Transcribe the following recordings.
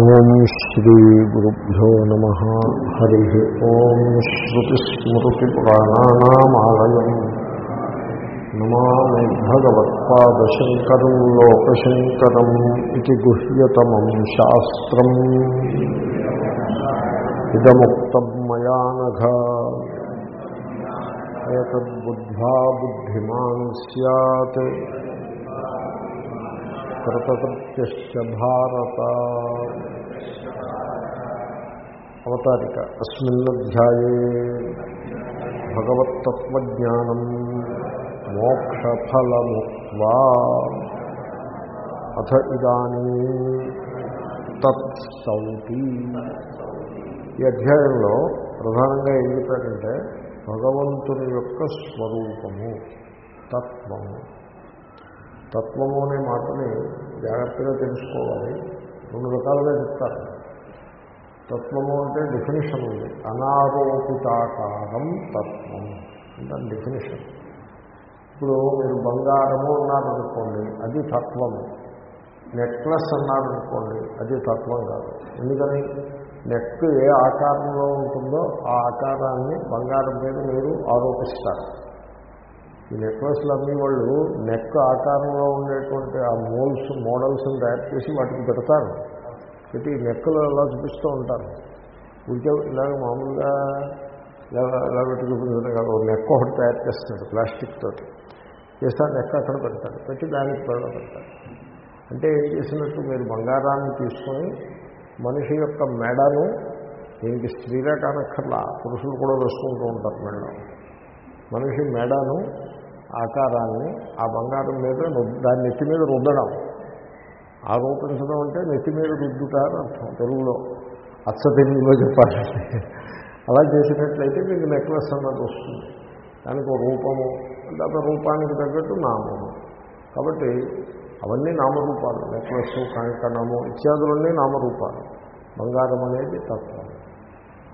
ఓం శ్రీ గురుభ్యో నమ. హరి ఓం శ్రుతిస్మృతిపురాణానామాలయం నమామి భగవత్పాదశంకరం లోకశంకరం ఇది గుహ్యతమం శాస్త్రం. ఇదముక్తం మయా నఘ. ఏతద్బుద్ధ్వా బుద్ధిమాన్ సత్ కృతకృత్యశ్చ భారత. అవతారిక. అస్మిన్నధ్యాయే. భగవత్తత్వజ్ఞానం. మోక్షఫలముక్వా అథ ఇదానీ తత్సౌతి. ఈ అధ్యాయంలో ప్రధానంగా ఏం చెప్పారంటే భగవంతుని యొక్క స్వరూపము తత్వము. తత్వము అనే మాటని జాగ్రత్తగా తెలుసుకోవాలి. రెండు రకాలుగా చెప్తారు. తత్వము అంటే డెఫినేషన్ ఉంది. అనారోపితాకారం తత్వం. అంటే డెఫినేషన్ ఇప్పుడు మీరు బంగారము అన్నారనుకోండి అది తత్వము నెక్లెస్ అన్నారనుకోండి అది తత్వం కాదు. ఎందుకని? నెక్ ఏ ఆకారంలో ఉంటుందో ఆ ఆకారాన్ని బంగారం మీద మీరు ఆరోపిస్తారు. ఈ నెక్లెస్లు అమ్మి వాళ్ళు నెక్ ఆకారంలో ఉండేటువంటి ఆ మోల్స్ మోడల్స్ని తయారు చేసి వాటికి పెడతారు. పెట్టి నెక్కులు అలా చూపిస్తూ ఉంటారు. ఉడికే ఇలాగ మామూలుగా ఇలా పెట్టి చూపించడం కాదు నెక్ ఒకటి తయారు చేస్తాడు ప్లాస్టిక్ తోటి. చేస్తే నెక్ అక్కడ పెడతాడు. పెట్టి దానికి పెడ పెడతాడు. అంటే ఏం చేసినట్టు మీరు బంగారాన్ని తీసుకొని మనిషి యొక్క మెడను దీనికి స్త్రీగా కానక్కర్లా పురుషులు కూడా వేసుకుంటూ ఉంటారు మెడలో. మనిషి మెడను ఆకారాన్ని ఆ బంగారం మీద దాని నెత్తి మీద రుద్దడం. ఆరోపించడం అంటే నెత్తి మీద రుద్దుతారు అర్థం తెలుగులో. అచ్చ తెలుగులో చెప్పాలంటే. అలా చేసినట్లయితే మీకు నెక్లెస్ అన్నది వస్తుంది. దానికి ఒక రూపము దాని రూపానికి తగ్గట్టు నామము. కాబట్టి అవన్నీ నామరూపాలు. నెక్లెస్ కంకణము ఇత్యాదులన్నీ నామరూపాలు. బంగారం అనేది తత్వం.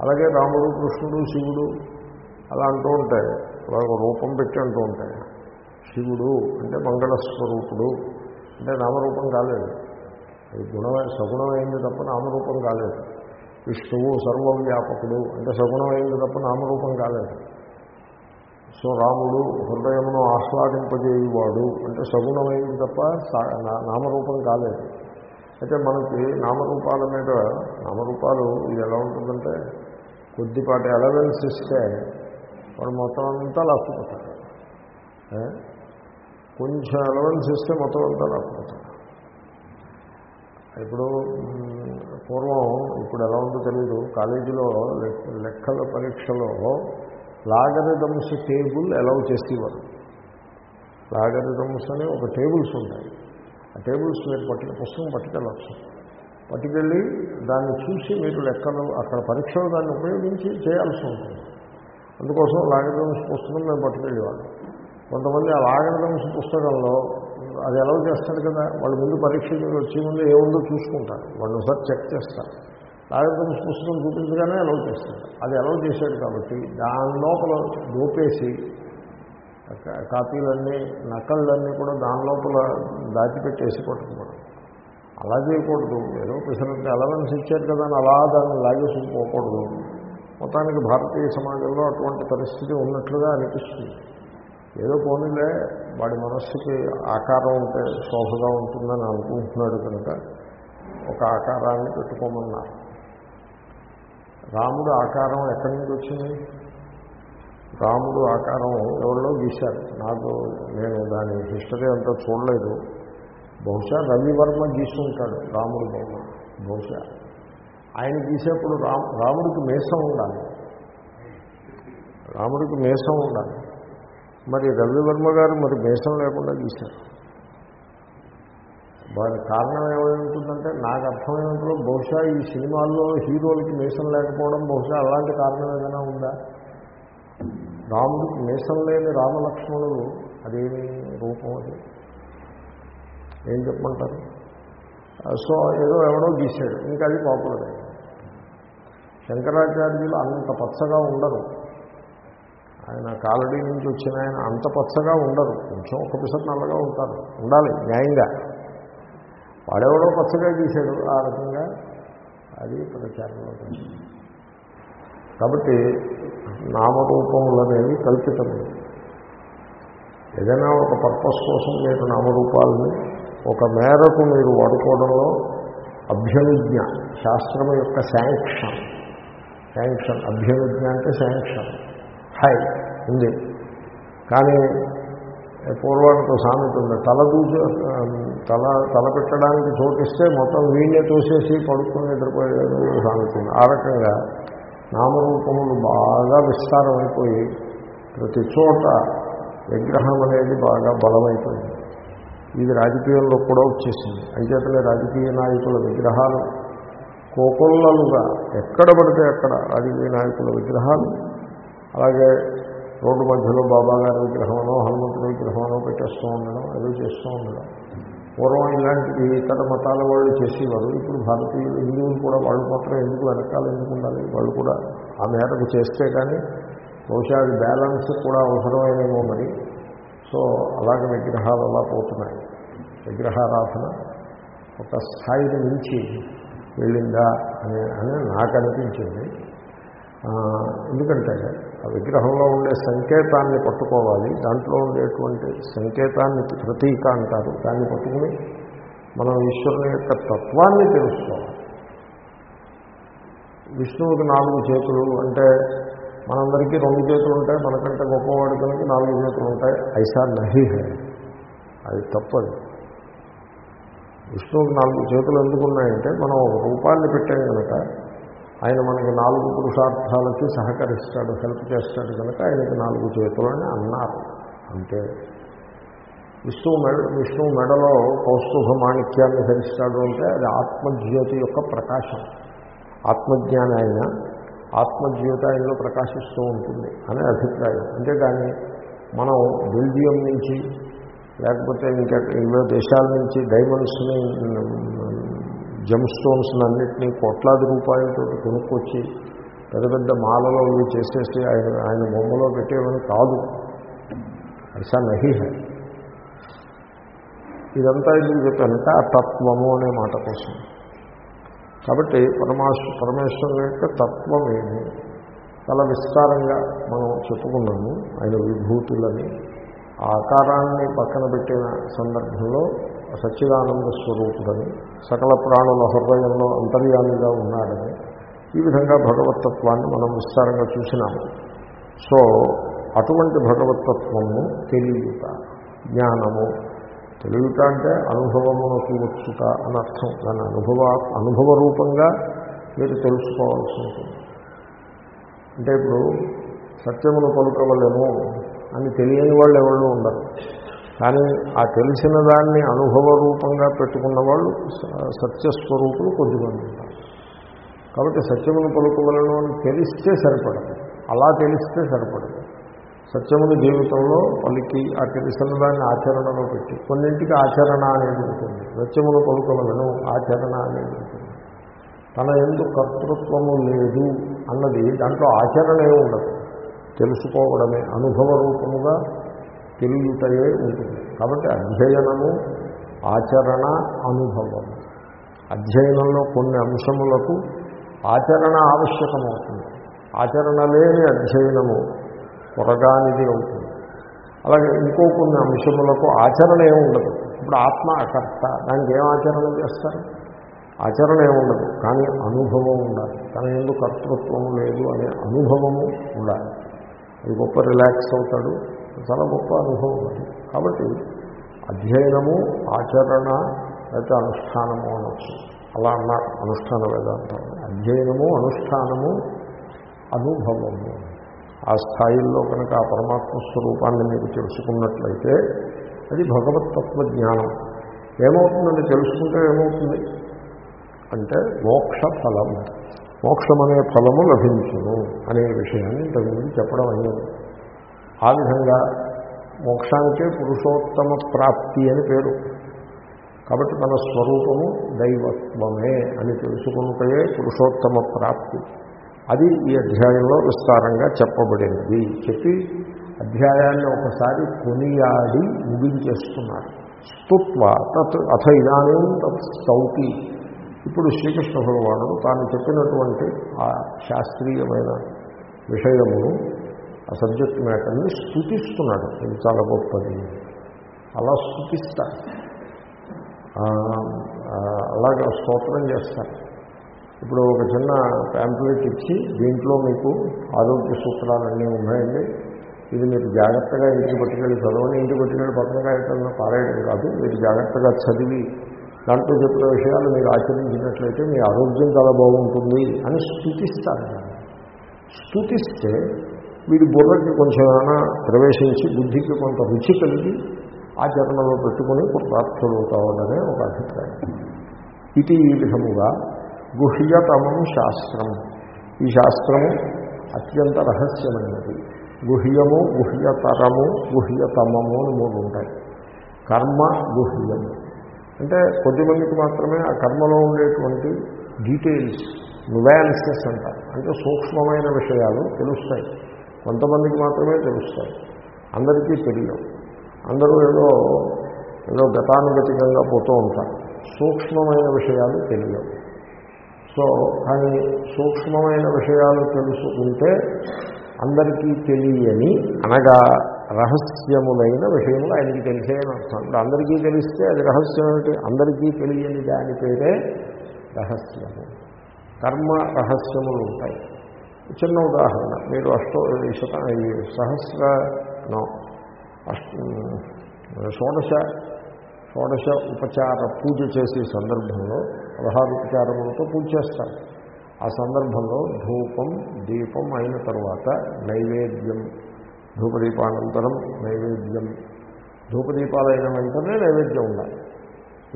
అలాగే రాముడు కృష్ణుడు శివుడు అలా అంటూ ఉంటాయి. ఒక రూపం పెట్టి అంటూ ఉంటాయి. శివుడు అంటే మంగళస్వరూపుడు అంటే నామరూపం కాలేదు. అది గుణమే సగుణమైంది తప్ప నామరూపం కాలేదు. విష్ణువు సర్వవ్యాపకుడు అంటే సగుణమైంది తప్ప నామరూపం కాలేదు. సో రాముడు హృదయమును ఆహ్లాదింపజేయువాడు అంటే సగుణమైంది తప్ప నామరూపం కాలేదు. అయితే మనకి నామరూపాల మీద నామరూపాలు ఇది ఎలా ఉంటుందంటే కొద్దిపాటి అలవెన్స్ ఇస్తే వాడు మొత్తం అంతా లాక్కుపోతాడు. కొంచెం అలవెన్స్ ఇస్తే మొత్తం అంతా రాకపోతుంది. ఇప్పుడు పూర్వం ఇప్పుడు ఎలా ఉందో తెలియదు కాలేజీలో లెక్కల పరీక్షలో లాగరిథమ్స్ టేబుల్ అలౌ చేసేవారు. లాగరిథమ్స్ అని ఒక టేబుల్స్ ఉంటాయి. ఆ టేబుల్స్ మీరు పట్టుకు పుస్తకం పట్టుకెళ్ళచ్చు. పట్టుకెళ్ళి దాన్ని చూసి మీరు లెక్కలు అక్కడ పరీక్షలో దాన్ని ఉపయోగించి చేయాల్సి ఉంటుంది. అందుకోసం లాగరిథమ్స్ పుస్తకం మేము పట్టుకెళ్ళేవాళ్ళం. కొంతమంది ఆ లాగరిథమ్స్ పుస్తకంలో అది ఎలా చేస్తారు కదా వాళ్ళు ముందు పరీక్ష వచ్చే ముందు ఏముందో చూసుకుంటారు. వాళ్ళు ఒకసారి చెక్ చేస్తారు. లాగరిథమ్స్ పుస్తకం చూపించగానే అలౌ చేస్తాడు? అది అలౌ చేశాడు కాబట్టి దాని లోపల దోపేసి కాపీలన్నీ నకళ్ళన్నీ కూడా దాని లోపల దాచిపెట్టేసి పట్టుకోవడం అలా చేయకూడదు. ఏదో పిసరంటే అలవెన్స్ ఇచ్చారు కదా అని అలా దాన్ని లాగేసి పోకూడదు. మొత్తానికి భారతీయ సమాజంలో అటువంటి పరిస్థితి ఉన్నట్లుగా అనిపిస్తుంది. ఏదో పోనీలే వాడి మనస్సుకి ఆకారం ఉంటే శోభగా ఉంటుందని అనుకుంటున్నాడు కనుక ఒక ఆకారాన్ని పెట్టుకోమన్నారు. రాముడు ఆకారం ఎక్కడి నుంచి వచ్చింది? రాముడు ఆకారం ఎవరిలో గీశారు? నాకు నేను దాని హిస్టరీ అంతా చూడలేదు. బహుశా రవివర్మ గీస్తుంటాడు రాముడు బొమ్మ బహుశా. ఆయన గీసేప్పుడు రాముడికి మేసం ఉండాలి. రాముడికి మేసం ఉండాలి. మరి రవివర్మ గారు మరి మేషం లేకుండా గీశారు. దానికి కారణం ఏమై ఉంటుందంటే నాకు అర్థమైనప్పుడు బహుశా ఈ సినిమాల్లో హీరోలకి మేషం లేకపోవడం బహుశా అలాంటి కారణం ఏదైనా ఉందా? రాముడికి మేషం లేని రామలక్ష్మణులు అదేమి రూపం అది? ఏం చెప్పమంటారు? సో ఏదో ఎవడో గీశాడు ఇంకా అది పాపులర్ శంకరాచార్యులు అంత పచ్చగా ఉండరు. ఆయన కాలడీ నుంచి వచ్చిన ఆయన అంత పచ్చగా ఉండరు. కొంచెం ఒక పిసర్ నల్లగా ఉంటారు. ఉండాలి న్యాయంగా. వాడెవడో పచ్చగా గీశాడు ఆ రకంగా. అది ప్రచారంలో కాబట్టి నామరూపములనేవి అనేవి ఏదైనా ఒక పర్పస్ కోసం మీరు నామరూపాలని ఒక మేరకు మీరు వాడుకోవడంలో అభ్యనుజ్ఞ శాస్త్రం యొక్క శాంక్షన్. శాంక్షన్ అభ్యనుజ్ఞ అంటే శాంక్షన్. హాయ్ ఉంది. కానీ పూర్వానికి సామెత ఉంది తల దూచే తల తల పెట్టడానికి చోటిస్తే మొత్తం వీళ్ళే తోసేసి పడుకుని నిద్రపోయేది సామెత ఉంది ఆ రకంగా నామరూపములు బాగా విస్తారమైపోయి ప్రతి చోట విగ్రహం అనేది బాగా బలమైపోయింది. ఇది రాజకీయంలో కూడా వచ్చేసింది. అంచేతనే రాజకీయ నాయకుల విగ్రహాలు కోకొల్లలుగా ఎక్కడ పడితే అక్కడ రాజకీయ నాయకుల విగ్రహాలు అలాగే రోడ్డు మధ్యలో బాబాగారి విగ్రహమనో హనుమంతుడి విగ్రహమనో పెట్టేస్తూ ఉండడం ఏదో చేస్తూ ఉండడం. పూర్వం ఇలాంటి ఇతర మతాల వాళ్ళు చేసేవారు. ఇప్పుడు భారతీయులు హిందువులు కూడా వాళ్ళు మాత్రం ఎందుకు వెనకాల ఎందుకు ఉండాలి? వాళ్ళు కూడా ఆ మేరకు చేస్తే కానీ బహుశా అది బ్యాలెన్స్ కూడా అవసరమైనేమో మరి. సో అలాగే విగ్రహాలు అలా పోతున్నాయి. విగ్రహారాధన ఒక స్థాయిని మించి వెళ్ళిందా అని అని నాకు అనిపించింది. ఎందుకంటే ఆ విగ్రహంలో ఉండే సంకేతాన్ని పట్టుకోవాలి. దాంట్లో ఉండేటువంటి సంకేతాన్ని ప్రతీక అంటారు. దాన్ని పట్టుకుని మనం ఈశ్వరుని యొక్క తత్వాన్ని తెలుసుకోవాలి. విష్ణువుకి నాలుగు చేతులు అంటే మనందరికీ రెండు చేతులు ఉంటాయి. మనకంటే గొప్పవాడి కనుక నాలుగు చేతులు ఉంటాయి. ఐసా నహి హై. అది తప్పదు. విష్ణువుకి నాలుగు చేతులు ఎందుకున్నాయంటే మనం ఒక రూపాన్ని పెట్టాం కనుక ఆయన మనకి నాలుగు పురుషార్థాలకి సహకరిస్తాడు హెల్ప్ చేస్తాడు కనుక ఆయనకి నాలుగు చేతులు అని అన్నారు. అంతే విష్ణువు మెడ విష్ణువు మెడలో కౌస్తుభ మాణిక్యాన్ని ధరిస్తాడు అంటే అది ఆత్మజ్యోతి యొక్క ప్రకాశం. ఆత్మజ్ఞాని ఆయన ఆత్మజ్యోతి ఆయనలో ప్రకాశిస్తూ ఉంటుంది అనే అభిప్రాయం. అంతేగాని మనం బెల్జియం నుంచి లేకపోతే ఇంకా ఎన్నో దేశాల నుంచి డైమండ్స్ని జమ్ స్టోన్స్ అన్నింటినీ కోట్లాది రూపాయలతో కొనుక్కొచ్చి పెద్ద పెద్ద మాలలో ఇవి చేసేసి ఆయన ఆయన బొమ్మలో పెట్టేవని కాదు. ఐసా నహి హై. ఇదంతా ఎందుకు చెప్పానంటే ఆ తత్వము అనే మాట కోసం. కాబట్టి పరమాశ పరమేశ్వరుని యొక్క తత్వం ఏమి చాలా విస్తారంగా మనం చెప్పుకున్నాము. ఆయన విభూతులని ఆకారాన్ని పక్కన పెట్టిన సందర్భంలో సచ్చిదానంద స్వరూపుడని సకల ప్రాణుల హృదయంలో అంతర్యామిగా ఉన్నాడని ఈ విధంగా భగవతత్వాన్ని మనం విస్తారంగా చూసినాము. సో అటువంటి భగవతత్వము తెలియట జ్ఞానము. తెలియట అంటే అనుభవమునకు వచ్చుట అని అర్థం దాని అనుభవ అనుభవ రూపంగా మీరు తెలుసుకోవాల్సి ఉంటుంది. అంటే ఇప్పుడు సత్యమును పలుకవలేము అని తెలియని వాళ్ళు ఎవరు ఉండరు. కానీ ఆ తెలిసిన దాన్ని అనుభవ రూపంగా పెట్టుకున్న వాళ్ళు సత్యస్వరూపులు కొద్దిమంది ఉంటారు. కాబట్టి సత్యమును పలుకోవలను అని తెలిస్తే సరిపడదు. అలా తెలిస్తే సరిపడదు. సత్యమును జీవితంలో పలికి ఆ తెలిసిన దాన్ని ఆచరణలో పెట్టి కొన్నింటికి ఆచరణ అనేది ఉంటుంది. సత్యమును పలుకవలను ఆచరణ అనేది ఉంటుంది. తన ఎందు కర్తృత్వము లేదు అన్నది దాంట్లో ఆచరణే ఉండదు. తెలుసుకోవడమే అనుభవ రూపముగా తెలియటయే ఉంటుంది. కాబట్టి అధ్యయనము ఆచరణ అనుభవము అధ్యయనంలో కొన్ని అంశములకు ఆచరణ ఆవశ్యకమవుతుంది. ఆచరణ లేని అధ్యయనము పొరగానిది అవుతుంది. అలాగే ఇంకో కొన్ని అంశములకు ఆచరణ ఏముండదు ఇప్పుడు ఆత్మ అకర్త దానికి ఏం ఆచరణ చేస్తారు? ఆచరణ ఏముండదు కానీ అనుభవం ఉండాలి. తన ఎందుకు కర్తృత్వము లేదు అనే అనుభవము ఉండాలి. అది గొప్ప రిలాక్స్ అవుతాడు. చాలా గొప్ప అనుభవం అది. కాబట్టి అధ్యయనము ఆచరణ లేకపోతే అనుష్ఠానము అనొచ్చు అలా అన్నారు అనుష్ఠాన వేదాంతం. అధ్యయనము అనుష్ఠానము అనుభవము. ఆ స్థాయిల్లో కనుక ఆ పరమాత్మ స్వరూపాన్ని మీరు తెలుసుకున్నట్లయితే అది భగవతత్వ జ్ఞానం. ఏమవుతుందని తెలుసుకుంటే ఏమవుతుంది? అంటే మోక్ష ఫలం. మోక్షం అనే ఫలము లభించును అనే విషయాన్ని ఇంతకుముందు చెప్పడం అయ్యింది. ఆ విధంగా మోక్షానికే పురుషోత్తమ ప్రాప్తి అని పేరు. కాబట్టి తన స్వరూపము దైవత్వమే అని తెలుసుకుంటే పురుషోత్తమ ప్రాప్తి. అది ఈ అధ్యాయంలో విస్తారంగా చెప్పబడినది చెప్పి అధ్యాయాన్ని ఒకసారి కొనియాడి ముగించేస్తున్నారు. స్తుత్వ తత్ అథ ఇదానీ తత్ స్తౌతి. ఇప్పుడు శ్రీకృష్ణ భగవానుడు తాను చెప్పినటువంటి ఆ శాస్త్రీయమైన విషయమును ఆ సబ్జెక్ట్ మ్యాటర్ని స్థుతిస్తున్నాడు. ఇది చాలా గొప్పది అలా స్థుతిస్తారు అలాగే స్తోత్రం చేస్తారు ఇప్పుడు ఒక చిన్న ప్యాంప్లెట్ ఇచ్చి దీంట్లో మీకు ఆరోగ్య సూత్రాలన్నీ ఉన్నాయండి. ఇది మీరు జాగ్రత్తగా ఇంటికి పట్టుకెళ్ళి చదవని ఇంటికి పట్టుకెళ్ళి పక్కన కాగితంలో పారాయడం కాదు. మీరు జాగ్రత్తగా చదివి దాంట్లో చెప్పిన విషయాలు మీరు ఆచరించినట్లయితే మీ ఆరోగ్యం చాలా బాగుంటుంది అని స్థుతిస్తారు స్థుతిస్తే వీడి బుర్రకి కొంచెం ఏమైనా ప్రవేశించి బుద్ధికి కొంత రుచి కలిగి ఆచరణలో పెట్టుకుని ప్రాప్తులవుతావనే ఒక అభిప్రాయం. ఇది ఈ విధముగా గుహ్యతమం శాస్త్రం. ఈ శాస్త్రము అత్యంత రహస్యమైనది. గుహ్యము గుహ్యతరము గుహ్యతమము అని మూడు ఉంటాయి. కర్మ గుహ్యము అంటే కొద్దిమందికి మాత్రమే ఆ కర్మలో ఉండేటువంటి డీటెయిల్స్ నువాన్సెస్ అంటారు. అంటే సూక్ష్మమైన విషయాలు తెలుస్తాయి. కొంతమందికి మాత్రమే తెలుస్తాయి. అందరికీ తెలియవు అందరూ ఏదో ఏదో గతానుగతికంగా పోతూ ఉంటారు. సూక్ష్మమైన విషయాలు తెలియవు. సో కానీ సూక్ష్మమైన విషయాలు తెలుసుకుంటే అందరికీ తెలియని అనగా రహస్యములైన విషయములు ఆయనకి తెలిసేయని అర్థం. అందరికీ తెలిస్తే అది రహస్యం ఏమిటి? అందరికీ తెలియని దాని పేరే రహస్యము. కర్మ రహస్యములు ఉంటాయి. చిన్న ఉదాహరణ. మీరు అష్టో ఈ శత ఈ సహస్ర నో. అష్ట షోడశ షోడశ ఉపచార పూజ చేసే సందర్భంలో పదహారు ఉపచారములతో పూజ చేస్తారు. ఆ సందర్భంలో ధూపం దీపం అయిన తర్వాత నైవేద్యం. ధూపదీపానంతరం నైవేద్యం. ధూపదీపాలైన వెంటనే నైవేద్యం ఉండాలి.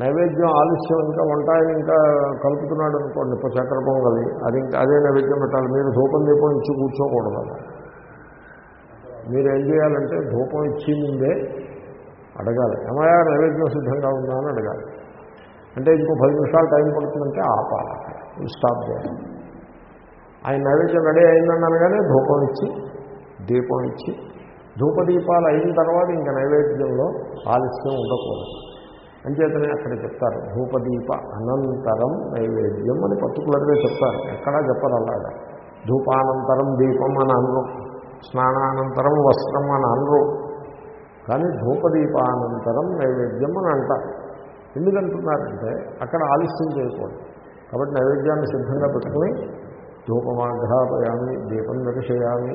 నైవేద్యం ఆలస్యం ఇంకా వంట ఇంకా కలుపుతున్నాడు అనుకోండి ఇప్పుడు చక్కెర పొంగలి అది ఇంకా అదే నైవేద్యం పెట్టాలి. మీరు ధూపం దీపం ఇచ్చి కూర్చోకూడదు మీరు ఏం చేయాలంటే ధూపం ఇచ్చి ముందే అడగాలి. ఏమయ్యా నైవేద్యం సిద్ధంగా ఉందా అని అడగాలి. అంటే ఇంకో పది నిమిషాలు టైం పడుతుందంటే ఆపాలి. స్టాప్ చేయాలి. ఆయన నైవేద్యం రెడీ అయిందని అనగానే ధూపం ఇచ్చి దీపం ఇచ్చి ధూపదీపాలు అయిన తర్వాత ఇంకా నైవేద్యంలో ఆలస్యం ఉండకూడదు. అంచేతనే అక్కడ చెప్తారు ధూపదీప అనంతరం నైవేద్యం అని పర్టికులర్గా చెప్తారు. ఎక్కడా చెప్పరు అలాగా. ధూపానంతరం దీపం అని అనరు. స్నానానంతరం వస్త్రం అని అనరు. కానీ ధూపదీపానంతరం నైవేద్యం అని అంటారు. ఎందుకంటున్నారంటే అక్కడ ఆలస్యం చేయకూడదు. కాబట్టి నైవేద్యాన్ని సిద్ధంగా పెట్టుకుని ధూపమాఘ్రాపయామి దీపం దర్శయామి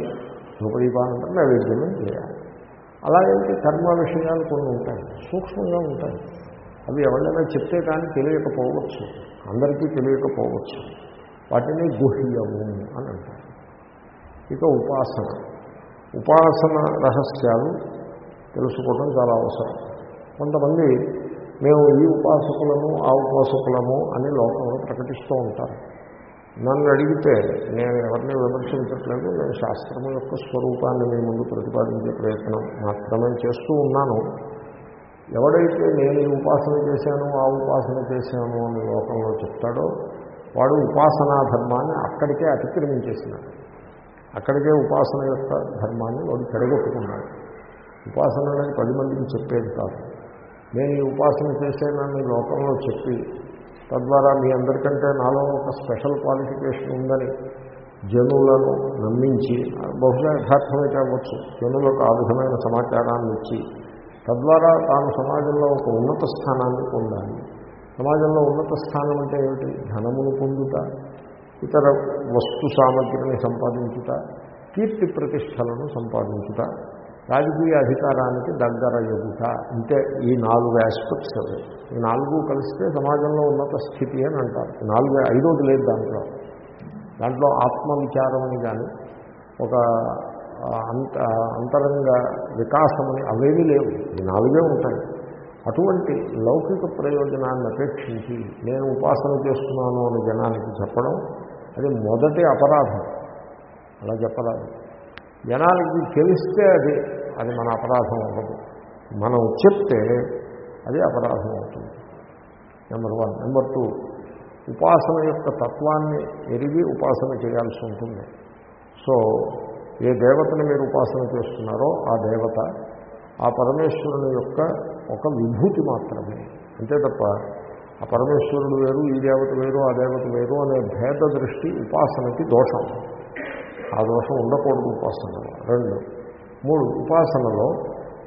ధూపదీపానంతరం నైవేద్యం చేయాలి. అలాగే కర్మ విషయాలు కొన్ని ఉంటాయి. సూక్ష్మంగా ఉంటాయి. అవి ఎవరైనా చెప్తే కానీ తెలియకపోవచ్చు. అందరికీ తెలియకపోవచ్చు. వాటిని గుహ్యము అని అంటారు. ఇక ఉపాసన. ఉపాసన రహస్యాలు తెలుసుకోవడం చాలా అవసరం. కొంతమంది మేము ఈ ఉపాసకులము ఆ ఉపాసకులము అని లోకంలో ప్రకటిస్తూ ఉంటారు. నన్ను అడిగితే నేను ఎవరిని విమర్శించట్లేదు నేను శాస్త్రము యొక్క స్వరూపాన్ని మీ ముందు ప్రతిపాదించే ప్రయత్నం మాత్రమే చేస్తూ ఉన్నాను. ఎవడైతే నేను ఉపాసన చేశాను ఆ ఉపాసన చేశాను అని లోకంలో చెప్తాడో వాడు ఉపాసనా ధర్మాన్ని అక్కడికే అతిక్రమించేసినాడు. అక్కడికే ఉపాసన యొక్క ధర్మాన్ని వాడు చెడగొట్టుకున్నాడు. ఉపాసన అనేది పది మందికి చెప్పేది కాదు. నేను ఈ ఉపాసన చేశానని లోకంలో చెప్పి తద్వారా మీ అందరికంటే నాలో ఒక స్పెషల్ క్వాలిఫికేషన్ ఉందని జనులను నమ్మించి బహుశా యథార్థమైతే అవ్వచ్చు జనులకు ఆ విధమైన సమాచారాన్ని ఇచ్చి తద్వారా తాను సమాజంలో ఒక ఉన్నత స్థానాన్ని పొందాలి. సమాజంలో ఉన్నత స్థానం అంటే ఏమిటి? ధనమును పొందుట ఇతర వస్తు సామగ్రిని సంపాదించుట కీర్తి ప్రతిష్టలను సంపాదించుట రాజకీయ అధికారానికి దగ్గర అంటే ఈ నాలుగు ఆస్పెక్ట్స్ అవి. ఈ నాలుగు కలిస్తే సమాజంలో ఉన్నత స్థితి అని అంటారు. నాలుగు ఐదోది లేదు దాంట్లో. దాంట్లో ఆత్మవిచారం అని కానీ ఒక అంత అంతరంగ వికాసమని అవేమీ లేవు. నాలుగే ఉంటాయి. అటువంటి లౌకిక ప్రయోజనాన్ని అపేక్షించి నేను ఉపాసన చేస్తున్నాను అని జనానికి చెప్పడం అది మొదటి అపరాధం. అలా చెప్పరాదు. జనానికి తెలిస్తే అది అది మన అపరాధం అవ్వదు. మనం చెప్తే అది అపరాధం అవుతుంది. నెంబర్ వన్ నెంబర్ టూ ఉపాసన యొక్క తత్వాన్ని ఎరిగి ఉపాసన చేయాల్సి ఉంటుంది. సో ఏ దేవతను మీరు ఉపాసన చేస్తున్నారో ఆ దేవత ఆ పరమేశ్వరుని యొక్క ఒక విభూతి మాత్రమే. అంతే తప్ప ఆ పరమేశ్వరుడు వేరు ఈ దేవత వేరు ఆ దేవత వేరు అనే భేద దృష్టి ఉపాసనకి దోషం. ఆ దోషం ఉండకూడదు ఉపాసనలో. రెండు. మూడు. ఉపాసనలో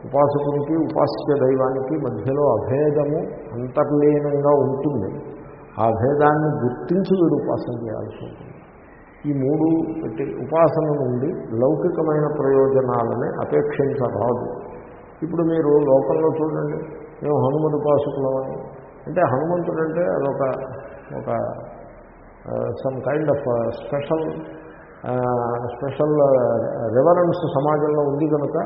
ఉపాసకునికి ఉపాస్య దైవానికి మధ్యలో అభేదము అంతర్లీనంగా ఉంటుంది. ఆ భేదాన్ని గుర్తించి వీడు ఉపాసన చేయాల్సి ఉంటుంది. ఈ మూడు పెట్టి ఉపాసన నుండి లౌకికమైన ప్రయోజనాలని అపేక్షించరాదు. ఇప్పుడు మీరు లోకంలో చూడండి మేము హనుమతి ఉపాసకులమని. అంటే హనుమంతుడు అంటే అదొక ఒక some kind of special special reverence సమాజంలో ఉంది కనుక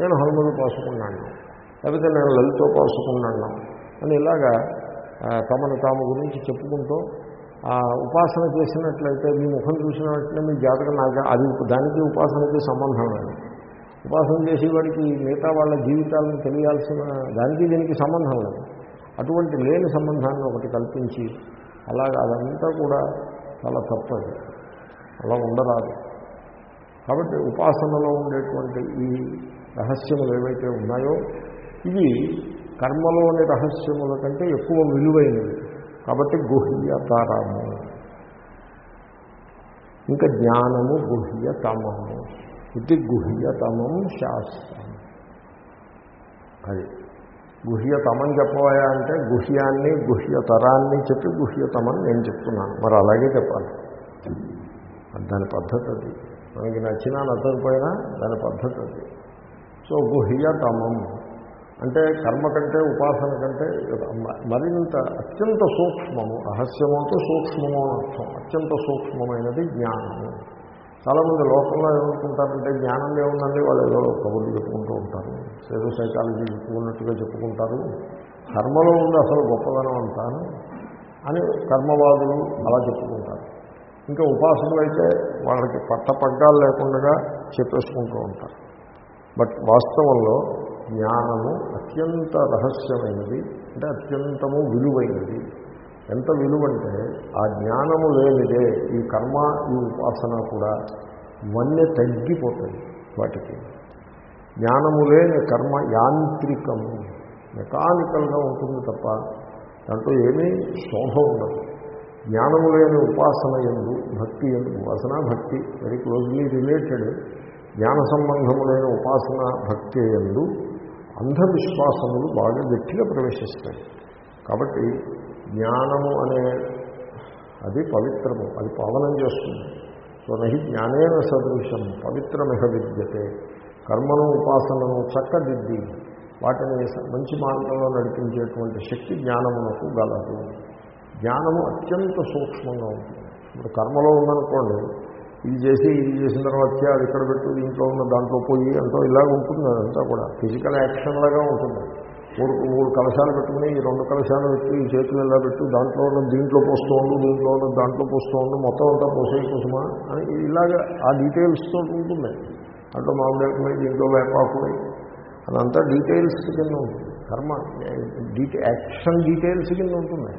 నేను హనుమతి ఉపాసకున్నాను లేకపోతే నేను లలితోపాసకున్నాను అని ఇలాగా తమను తాము గురించి చెప్పుకుంటూ ఉపాసన చేసినట్లయితే మీ ముఖం చూసిన వెంటనే మీ జాతకం నాకు అది దానికి ఉపాసనకి సంబంధం లేదు ఉపాసన చేసేవాడికి మిగతా వాళ్ళ జీవితాలను తెలియాల్సిన దానికి దీనికి సంబంధం లేదు. అటువంటి లేని సంబంధాన్ని ఒకటి కల్పించి అలాగ అదంతా కూడా చాలా తప్పది. అలా ఉండరాదు. కాబట్టి ఉపాసనలో ఉండేటువంటి ఈ రహస్యములు ఏవైతే ఉన్నాయో ఇవి కర్మలోని రహస్యముల కంటే ఎక్కువ విలువైనవి. కాబట్టి గుహ్యతరము. ఇంకా జ్ఞానము గుహ్యతమము. ఇది గుహ్యతమం శాస్త్రం. అది గుహ్యతమని చెప్పబోయా అంటే గుహ్యాన్ని గుహ్యతరాన్ని చెప్పి గుహ్యతమని నేను చెప్తున్నాను. మరి అలాగే చెప్పాలి. దాని పద్ధతి అది. మనకి నచ్చినా నచ్చకపోయినా దాని పద్ధతి అది. సో గుహ్యతమం. అంటే కర్మ కంటే ఉపాసన కంటే మరింత అత్యంత సూక్ష్మము రహస్యము అంటే సూక్ష్మము అని అర్థం. అత్యంత సూక్ష్మమైనది జ్ఞానము. చాలామంది లోకంలో ఏమనుకుంటారంటే జ్ఞానం ఏముందండి? వాళ్ళు ఏదో కబుర్లు చెప్పుకుంటూ ఉంటారు. ఏదో సైకాలజీ చెప్పుకున్నట్టుగా చెప్పుకుంటారు. కర్మలో ఉంది అసలు గొప్పదనం అంటాను అని కర్మవాదులు అలా చెప్పుకుంటారు. ఇంకా ఉపాసనలు అయితే వాళ్ళకి పట్ట పగ్గాలు లేకుండా చెప్పేసుకుంటూ ఉంటారు. బట్ వాస్తవంలో జ్ఞానము అత్యంత రహస్యమైనది అంటే అత్యంతము విలువైనది. ఎంత విలువంటే ఆ జ్ఞానము లేనిదే ఈ కర్మ ఈ ఉపాసన కూడా వన్నె తగ్గిపోతాయి వాటికి. జ్ఞానము లేని కర్మ యాంత్రికము మెకానికల్గా ఉంటుంది తప్ప దాంట్లో ఏమీ శోభ ఉండదు. జ్ఞానము లేని ఉపాసన ఎందు భక్తి ఎందు ఉపాసన భక్తి వెరీ క్లోజ్లీ రిలేటెడ్ జ్ఞాన సంబంధములైన ఉపాసన భక్తి ఎందు అంధవిశ్వాసములు బాగా గట్టిగా ప్రవేశిస్తాయి. కాబట్టి జ్ఞానము అనే అది పవిత్రము అది పావనం చేస్తుంది. సో నహి జ్ఞానేన సదృశం పవిత్రమిహ విద్యతే. కర్మను ఉపాసనను చక్కదిద్ది. వాటిని మంచి మార్గంలో నడిపించేటువంటి శక్తి జ్ఞానమునకు గలదు. జ్ఞానము అత్యంత సూక్ష్మంగా ఉంటుంది. ఇప్పుడు కర్మలో ఉందనుకోండి ఇది చేసి ఇది చేసిన తర్వాత అది ఇక్కడ పెట్టు దీంట్లో ఉన్న దాంట్లో పోయి అంటూ ఇలాగ ఉంటుంది అదంతా కూడా. ఫిజికల్ యాక్షన్ లాగా ఉంటుంది. మూడు మూడు కలశాలు పెట్టుకుని ఈ రెండు కలశాలు పెట్టి ఈ చేతులు ఇలా పెట్టు దాంట్లో ఉన్న దీంట్లో పోస్తూ ఉండు దీంట్లో ఉన్న దాంట్లో పోస్తూ ఉండు మొత్తం అంతా పోసే కోసమా అని ఇలాగ ఆ డీటెయిల్స్తో ఉంటుంది. అంటే మామిడి దీంట్లో వేపాకులు అదంతా డీటెయిల్స్ కింద ఉంటుంది. కర్మ డీటె యాక్షన్ డీటెయిల్స్ కింద ఉంటుంది.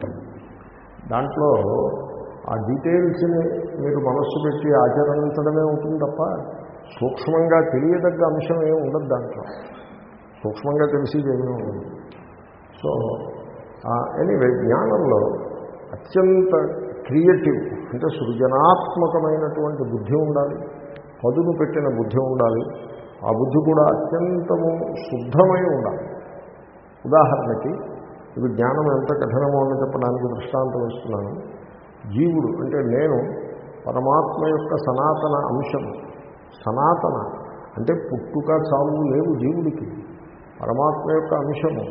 దాంట్లో ఆ డీటెయిల్స్ని మీరు మనస్సు పెట్టి ఆచరించడమే ఉంటుంది తప్ప సూక్ష్మంగా తెలియదగ్గ అంశం ఏమి ఉండదు దాంట్లో. సూక్ష్మంగా తెలిసేది ఏమీ ఉండదు. సో ఎనీవే జ్ఞానంలో అత్యంత క్రియేటివ్ అంటే సృజనాత్మకమైనటువంటి బుద్ధి ఉండాలి పదును పెట్టిన బుద్ధి ఉండాలి ఆ బుద్ధి కూడా అత్యంతము శుద్ధమై ఉండాలి. ఉదాహరణకి ఇది జ్ఞానం ఎంత కఠినమో అని చెప్పడానికి దృష్టాంతం ఇస్తున్నాను జీవుడు అంటే నేను పరమాత్మ యొక్క సనాతన అంశం సనాతన అంటే పుట్టుక చావు లేవు జీవుడికి. పరమాత్మ యొక్క అంశము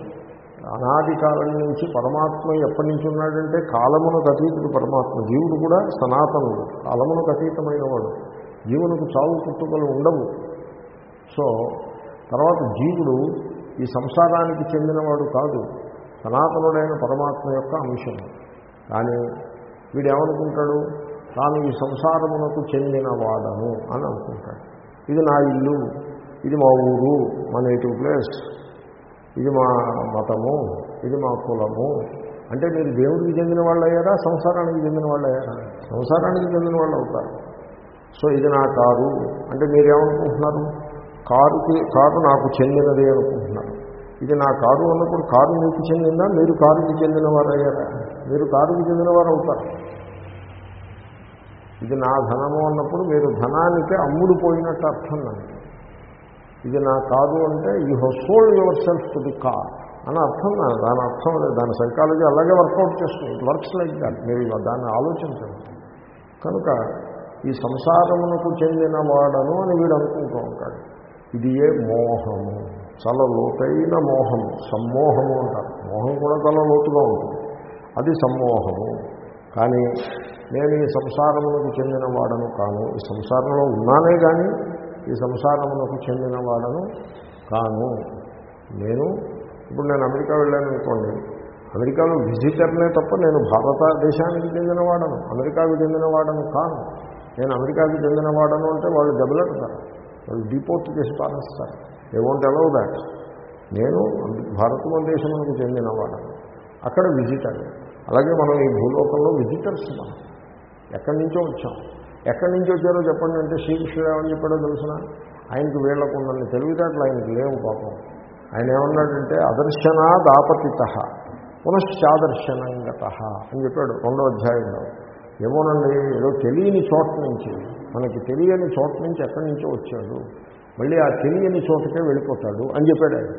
అనాది కాలం నుంచి పరమాత్మ ఎప్పటి నుంచి ఉన్నాడంటే కాలమునకు అతీతుడు పరమాత్మ జీవుడు కూడా సనాతనుడు కాలమునకు అతీతమైన వాడు. జీవునికి చావు పుట్టుకలు ఉండవు. సో తర్వాత జీవుడు ఈ సంసారానికి చెందినవాడు కాదు సనాతనుడైన పరమాత్మ యొక్క అంశము. కానీ వీడు ఏమనుకుంటాడు తాను ఈ సంసారమునకు చెందినవాడను అని అనుకుంటాడు. ఇది నా ఇల్లు ఇది మా ఊరు మా నేటివ్ ప్లేస్ ఇది మా మతము ఇది మా కులము. అంటే మీరు దేవుడికి చెందిన వాళ్ళు అయ్యారా సంసారానికి చెందిన వాళ్ళు అయ్యారా సంసారానికి చెందిన వాళ్ళు అవుతారు. సో ఇది నా కారు. అంటే మీరేమనుకుంటున్నారు? కారుకి కారు నాకు చెందినది అనుకుంటున్నారు. ఇది నా కారు అన్నప్పుడు కారు మీకు చెందిందా? మీరు కారుకి చెందినవారు అయ్యారా మీరు కారుకి చెందినవారు అవుతారు. ఇది నా ధనము అన్నప్పుడు మీరు ధనానికి అమ్ముడు పోయినట్టు అర్థం దానికి ఇది నా కాదు అంటే you have sold yourself to the car అని అర్థం దాని దాని అర్థం లేదు దాని సైకాలజీ అలాగే వర్కౌట్ చేస్తుంది. ఇట్ వర్క్స్ లైక్ దాట్ మీరు దాన్ని ఆలోచించండి. కనుక ఈ సంసారమునకు చెందిన వాడను అని వీడు అనుకుంటూ ఉంటాడు. ఇది ఏ మోహము? చాలా లోతైన మోహము. సమ్మోహము అంటారు. మోహం కూడా చాలా లోతుగా ఉంటుంది. అది సమ్మోహము. కానీ నేను ఈ సంసారమునకు చెందిన వాడను కాను. ఈ సంసారంలో ఉన్నానే కానీ ఈ సంసారమునకు చెందిన వాడను కాను. నేను ఇప్పుడు నేను అమెరికా వెళ్ళాను అనుకోండి అమెరికాలో విజిటర్నే తప్ప నేను భారతదేశానికి చెందినవాడను. అమెరికాకు చెందినవాడను కాను. నేను అమెరికాకి చెందినవాడను అంటే వాళ్ళు దెబ్బలెడతారు. వాళ్ళు డిపోర్ట్ చేసి పారేస్తారు. దే వోంట్ అలౌ దాట్ నేను భారతదేశమునకు చెందినవాడను. అక్కడ విజిటర్ అలాగే మనం ఈ భూలోకంలో విజిటర్స్ మనం. ఎక్కడి నుంచో వచ్చాం. ఎక్కడి నుంచి వచ్చారో చెప్పండి అంటే శ్రీకృష్ణుడు ఏమని చెప్పాడో తెలిసిన? ఆయనకి వీళ్ళకుందని తెలివితేటలు ఆయనకి లేవు పాపం. ఆయన ఏమన్నాడంటే అదర్శనాదాపతిత పునశ్చాదర్శనంగత అని చెప్పాడు రెండో అధ్యాయంలో. ఏమోనండి ఏదో తెలియని చోట నుంచి మనకి తెలియని చోట నుంచి ఎక్కడి నుంచో వచ్చాడు. మళ్ళీ ఆ తెలియని చోటకే వెళ్ళిపోతాడు అని చెప్పాడు ఆయన.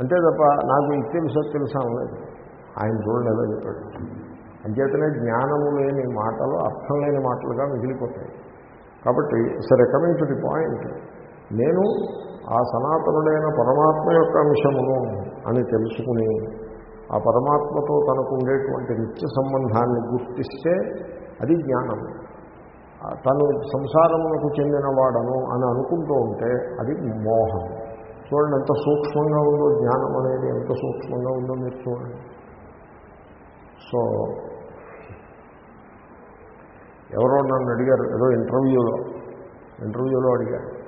అంతే తప్ప నాకు ఇది తెలుసా? తెలుసా? అనలేదు. ఆయన చూడండి చెప్పాడు. అంచేతనే జ్ఞానము లేని మాటలు అర్థం లేని మాటలుగా మిగిలిపోతాయి. కాబట్టి సరే కమింగ్ టు ది పాయింట్ నేను ఆ సనాతనుడైన పరమాత్మ యొక్క అంశమును అని తెలుసుకుని ఆ పరమాత్మతో తనకు ఉండేటువంటి నిత్య సంబంధాన్ని గుర్తిస్తే అది జ్ఞానం. తను సంసారమునకు చెందినవాడను అని అనుకుంటూ ఉంటే అది మోహం. చూడండి ఎంత సూక్ష్మంగా ఉందో జ్ఞానం అనేది ఎంత సూక్ష్మంగా ఉందో మీరు చూడండి. సో ఎవరో నన్ను అడిగారు ఏదో ఇంటర్వ్యూలో ఇంటర్వ్యూలో అడిగారు.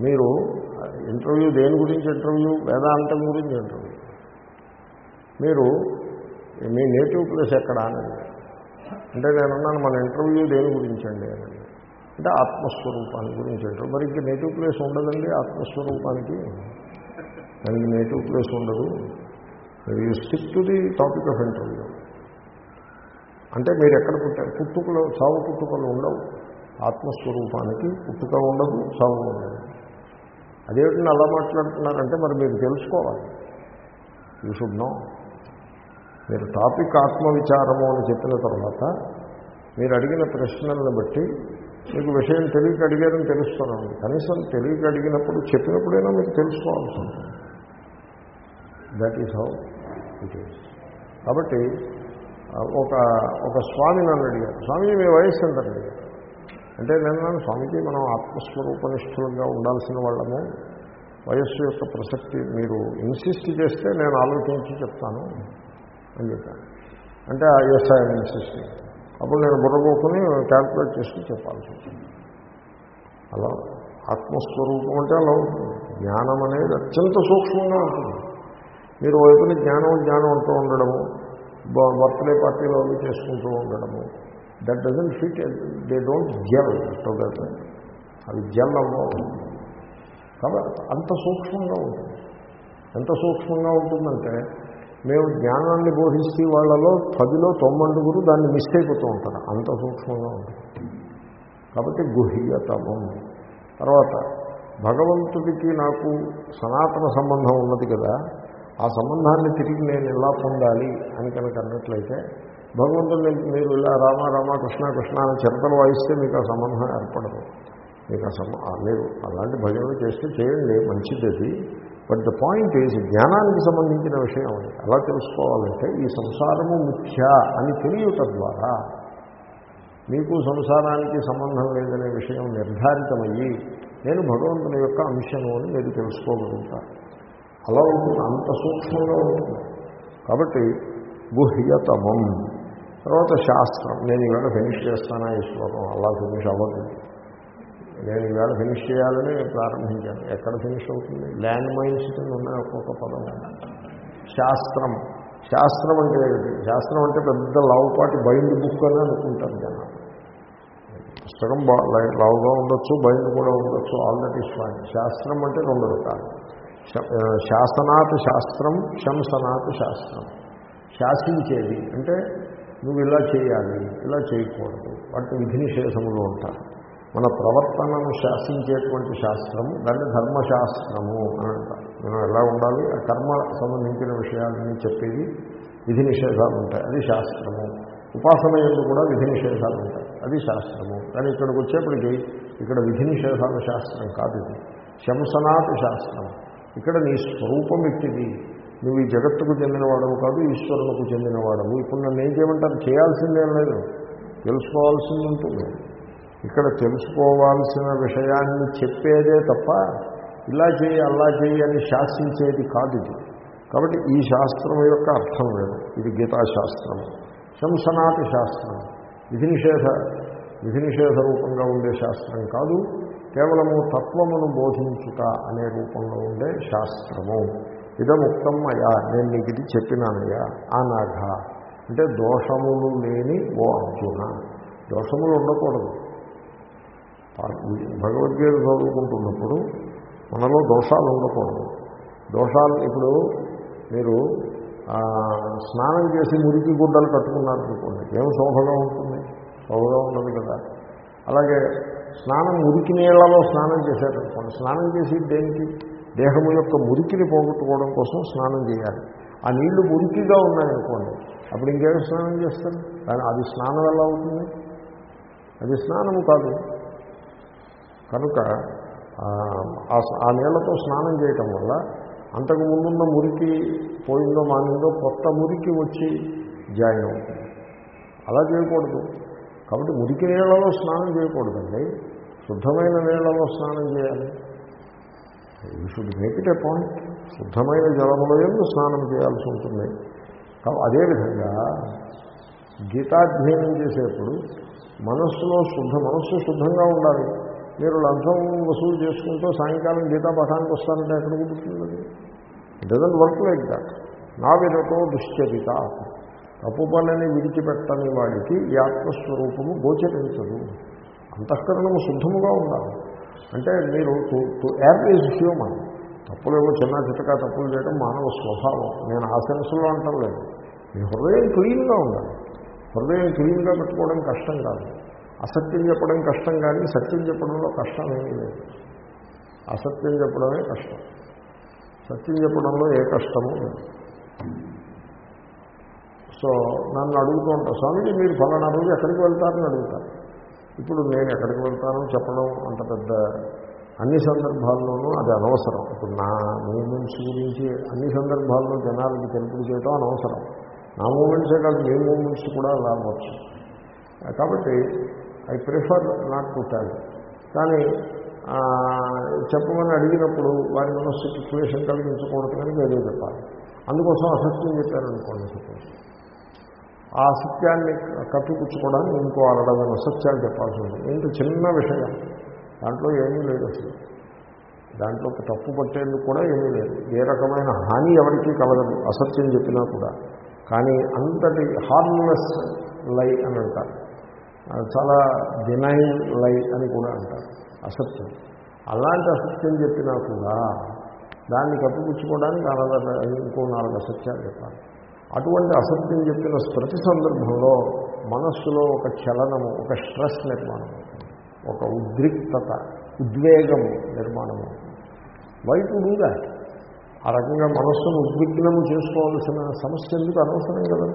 మీరు ఇంటర్వ్యూ దేని గురించి ఇంటర్వ్యూ? వేదాంతం గురించి ఇంటర్వ్యూ. మీరు మీ నేటివ్ ప్లేస్ ఎక్కడ అని అంటే నేను అన్నాను మన ఇంటర్వ్యూ దేని గురించి అండి అని అంటే ఆత్మస్వరూపాన్ని గురించి అంటారు. మరి ఇంక నేటివ్ ప్లేస్ ఉండదండి ఆత్మస్వరూపానికి? దానికి నేటివ్ ప్లేస్ ఉండదు. You stick to the topic of interview అంటే మీరు ఎక్కడ పుట్టారు? పుట్టుకలు చావు పుట్టుకలు ఉండవు. ఆత్మస్వరూపానికి పుట్టుక ఉండదు చావు ఉండదు. అదేమిటని అలా మాట్లాడుతున్నారంటే మరి మీరు తెలుసుకోవాలి. యూ షుడ్ నో మీరు టాపిక్ ఆత్మవిచారము అని చెప్పిన తర్వాత మీరు అడిగిన ప్రశ్నలను బట్టి మీకు విషయం తెలియక అడిగారని తెలుస్తున్నాను కనీసం తెలియక అడిగినప్పుడు చెప్పినప్పుడైనా మీరు తెలుసుకోవాల్సి ఉంటుంది. దట్ ఈస్ హౌ ఇట్ కాబట్టి ఒక ఒక స్వామి నన్ను అడిగారు. స్వామి మీ వయస్సు ఎంత అడిగారు అంటే నేను నన్ను స్వామికి మనం ఆత్మస్వరూపనిష్ఠులుగా ఉండాల్సిన వాళ్ళము. వయస్సు యొక్క ప్రసక్తి మీరు ఇన్సిస్ట్ చేస్తే నేను ఆలోచించి చెప్తాను. అని చెప్పాను అంటే ఎస్ ఐఎమ్ ఇన్సిస్టింగ్ అప్పుడు నేను బుర్రగోకుని క్యాల్కులేట్ చేసుకుని చెప్పాల్సి వచ్చింది అలా ఆత్మస్వరూపం అంటే అలా ఉంటుంది. జ్ఞానం అనేది అత్యంత సూక్ష్మంగా ఉంటుంది. మీరు వైపున జ్ఞానం జ్ఞానం అంటూ ఉండడము బర్త్డే పార్టీలో అవి చేసుకుంటూ ఉండడము. That doesn't fit they don't gel together అవి జెల్ అవ్వవు కాబట్టి అంత సూక్ష్మంగా ఉంటుంది. ఎంత సూక్ష్మంగా ఉంటుందంటే మేము జ్ఞానాన్ని బోధిస్తే వాళ్ళలో పదిలో తొమ్మిదిగురు దాన్ని మిస్ అయిపోతూ ఉంటారు. అంత సూక్ష్మంగా ఉంటుంది. కాబట్టి గుహ్యతమం. తర్వాత భగవంతుడికి నాకు సనాతన సంబంధం ఉన్నది కదా ఆ సంబంధాన్ని తిరిగి నేను ఎలా పొందాలి అని కనుక అన్నట్లయితే భగవంతుడిని మీరు ఇలా రామ రామ కృష్ణ కృష్ణ అని చిరతలు వాయిస్తే మీకు ఆ సంబంధం ఏర్పడదు. మీకు ఆ సంబంధం మీరు అలాంటి భజనలు చేస్తే చేయండి మంచిది అది బట్ ద పాయింట్ ఈజ్ జ్ఞానానికి సంబంధించిన విషయం అది. అలా తెలుసుకోవాలంటే ఈ సంసారము ముఖ్య అని తెలియట ద్వారా మీకు సంసారానికి సంబంధం లేదనే విషయం నిర్ధారితమయ్యి నేను భగవంతుని యొక్క అంశము అని మీరు తెలుసుకోగలుగుతారు. అలా ఉంటుంది. అంత సూక్ష్మంగా ఉంటుంది. కాబట్టి గుహ్యతమం. తర్వాత శాస్త్రం. నేను ఈవేళ ఫినిష్ చేస్తానా ఈ శ్లోకం? అలా ఫినిష్ అవ్వదు. నేను ఈవేళ ఫినిష్ చేయాలని ప్రారంభించాను. ఎక్కడ ఫినిష్ అవుతుంది? ల్యాండ్ మైన్స్ కింద ఉన్నాయి ఒక్కొక్క పదం. శాస్త్రం. శాస్త్రం అంటే ఏమిటి? శాస్త్రం అంటే పెద్ద లావుపాటి బైండ్ బుక్ అని అనుకుంటారు జనాలు పుస్తకం బా లావుగా ఉండొచ్చు బైండ్ కూడా ఉండొచ్చు. ఆల్ దట్ ఫైన్ శాస్త్రం అంటే రెండు రకాలు. శాసనాత్ శాస్త్రం శంసనాత్ శాస్త్రం. శాసించేది అంటే నువ్వు ఇలా చేయాలి ఇలా చేయకూడదు. వాటిని విధి నిషేధములు ఉంటారు మన ప్రవర్తనను శాసించేటువంటి శాస్త్రము దాన్ని ధర్మశాస్త్రము అని అంటారు. మనం ఎలా ఉండాలి? ఆ కర్మ సంబంధించిన విషయాలని చెప్పేది విధి నిషేధాలు ఉంటాయి. అది శాస్త్రము. ఉపాసన ఎందు కూడా విధి నిషేధాలు ఉంటాయి. అది శాస్త్రము. కానీ ఇక్కడికి వచ్చేప్పటికీ ఇక్కడ విధి నిషేధాల శాస్త్రం కాదు ఇది. శంసనాథ శాస్త్రం. ఇక్కడ నీ స్వరూపం ఎట్టిది నువ్వు ఈ జగత్తుకు చెందినవాడవు కాదు ఈశ్వరులకు చెందినవాడవు. ఇప్పుడు నన్ను ఏం చేయమంటారు? చేయాల్సిందేం లేదు. తెలుసుకోవాల్సింది ఉంటుంది. ఇక్కడ తెలుసుకోవాల్సిన విషయాన్ని చెప్పేదే తప్ప ఇలా చేయి అలా చేయి అని శాసించేది కాదు ఇది. కాబట్టి ఈ శాస్త్రం యొక్క అర్థం లేదు ఇది గీతాశాస్త్రం. శంసనాటి శాస్త్రం విధి నిషేధ విధి నిషేధ రూపంగా ఉండే శాస్త్రం కాదు. కేవలము తత్వమును బోధించుట అనే రూపంలో ఉండే శాస్త్రము. ఇదముక్తం అయ్యా నేను నీకు ఇది చెప్పినానయ్యా ఆనాఘ అంటే దోషములు లేని ఓ అర్జున. దోషములు ఉండకూడదు. భగవద్గీత చదువుకుంటున్నప్పుడు మనలో దోషాలు ఉండకూడదు. దోషాలు ఇప్పుడు మీరు స్నానం చేసి మురికి గుడ్డలు కట్టుకున్నారనుకోండి ఏం శోభగా ఉంటుంది? శోభగా ఉండదు కదా. అలాగే స్నానం మురికి నీళ్ళలో స్నానం చేశారనుకోండి స్నానం చేసి దేనికి? దేహము యొక్క మురికిని పోగొట్టుకోవడం కోసం స్నానం చేయాలి. ఆ నీళ్ళు మురికిగా ఉన్నాయనుకోండి అప్పుడు ఇంకేమి స్నానం చేస్తారు? కానీ అది స్నానం ఎలా అవుతుంది? అది స్నానము కాదు. కనుక ఆ, ఆ- ఆ నీళ్ళతో స్నానం చేయటం వల్ల అంతకు ముందున్న మురికి పోయిందో మానిందో కొత్త మురికి వచ్చి జాయిన్ అవుతుంది. అలా చేయకూడదు. కాబట్టి మురికి నీళ్ళలో స్నానం చేయకూడదండి. శుద్ధమైన నీళ్ళలో స్నానం చేయాలి. You should make it a point శుద్ధమైన జలములో స్నానం చేయాల్సి ఉంటుంది. అదేవిధంగా గీతాధ్యయనం చేసేప్పుడు మనస్సులో శుద్ధ మనస్సు శుద్ధంగా ఉండాలి. మీరు లంచం వసూలు చేసుకుంటూ సాయంకాలం గీతా పఠానికి వస్తారంటే ఎక్కడ కుదురుతుంది? It doesn't work like that నా విధతో దుశ్చరిత. తప్పు పనిని విడిచిపెట్టని వాడికి ఈ ఆత్మస్వరూపము గోచరించదు. అంతఃకరణము శుద్ధముగా ఉండాలి. అంటే మీరు to to err is human. తప్పులేవో చిన్న చితకా తప్పులు చేయడం మానవ స్వభావం. నేను ఆ సెన్స్లో అంటలేదు. మీ హృదయం క్లీన్గా ఉండాలి. హృదయం క్లీన్గా పెట్టుకోవడం కష్టం కాదు. అసత్యం చెప్పడం కష్టం కానీ సత్యం చెప్పడంలో కష్టం ఏమీ లేదు. అసత్యం చెప్పడమే కష్టం. సత్యం చెప్పడంలో ఏ కష్టము లేదు. సో నన్ను అడుగుతూ ఉంటాను స్వామిజీ మీరు ఫలానా రోజు ఎక్కడికి వెళ్తారని అడుగుతారు. ఇప్పుడు నేను ఎక్కడికి వెళ్తానో చెప్పడం అంత పెద్ద అన్ని సందర్భాల్లోనూ అది అనవసరం. ఇప్పుడు నా మూమెంట్స్ గురించి అన్ని సందర్భాల్లో జనాలకి తెలుపుడు చేయడం అనవసరం. నా మూమెంట్సే కాదు మీ మూమెంట్స్ కూడా రావచ్చు కాబట్టి I prefer not to tell. కానీ చెప్పమని అడిగినప్పుడు వారి ఉన్న సిచ్యువేషన్ కలిగించకూడదు కానీ వేరే చెప్పాలి. అందుకోసం అసత్యం చెప్పారనుకోండి సపోజ్. ఆ సత్యాన్ని కప్పిపుచ్చుకోవడానికి ఇంకో అరడమైన అసత్యాలు చెప్పాల్సి ఉంది. ఇంత చిన్న విషయం. దాంట్లో ఏమీ లేదు అసలు. దాంట్లో తప్పు పట్టేందుకు కూడా ఏమీ లేదు. ఏ రకమైన హాని ఎవరికీ కలగదు అసత్యం చెప్పినా కూడా. కానీ అంతటి హార్మ్లెస్ లై అని అంటారు. చాలా డినైన్ లై అని కూడా అంటారు. అసత్యం. అలాంటి అసత్యం చెప్పినా కూడా దాన్ని కప్పిపుచ్చుకోవడానికి అనగా ఇంకో నాలుగు అసత్యాలు చెప్పాలి. అటువంటి అసత్యం చెప్పిన ప్రతి సందర్భంలో మనస్సులో ఒక చలనము ఒక స్ట్రెస్ నిర్మాణం ఒక ఉద్రిక్తత ఉద్వేగము నిర్మాణం వైపు డూదా ఆ రకంగా మనస్సును ఉద్విగ్నము చేసుకోవాల్సిన సమస్య ఎందుకు అనవసరం కదా?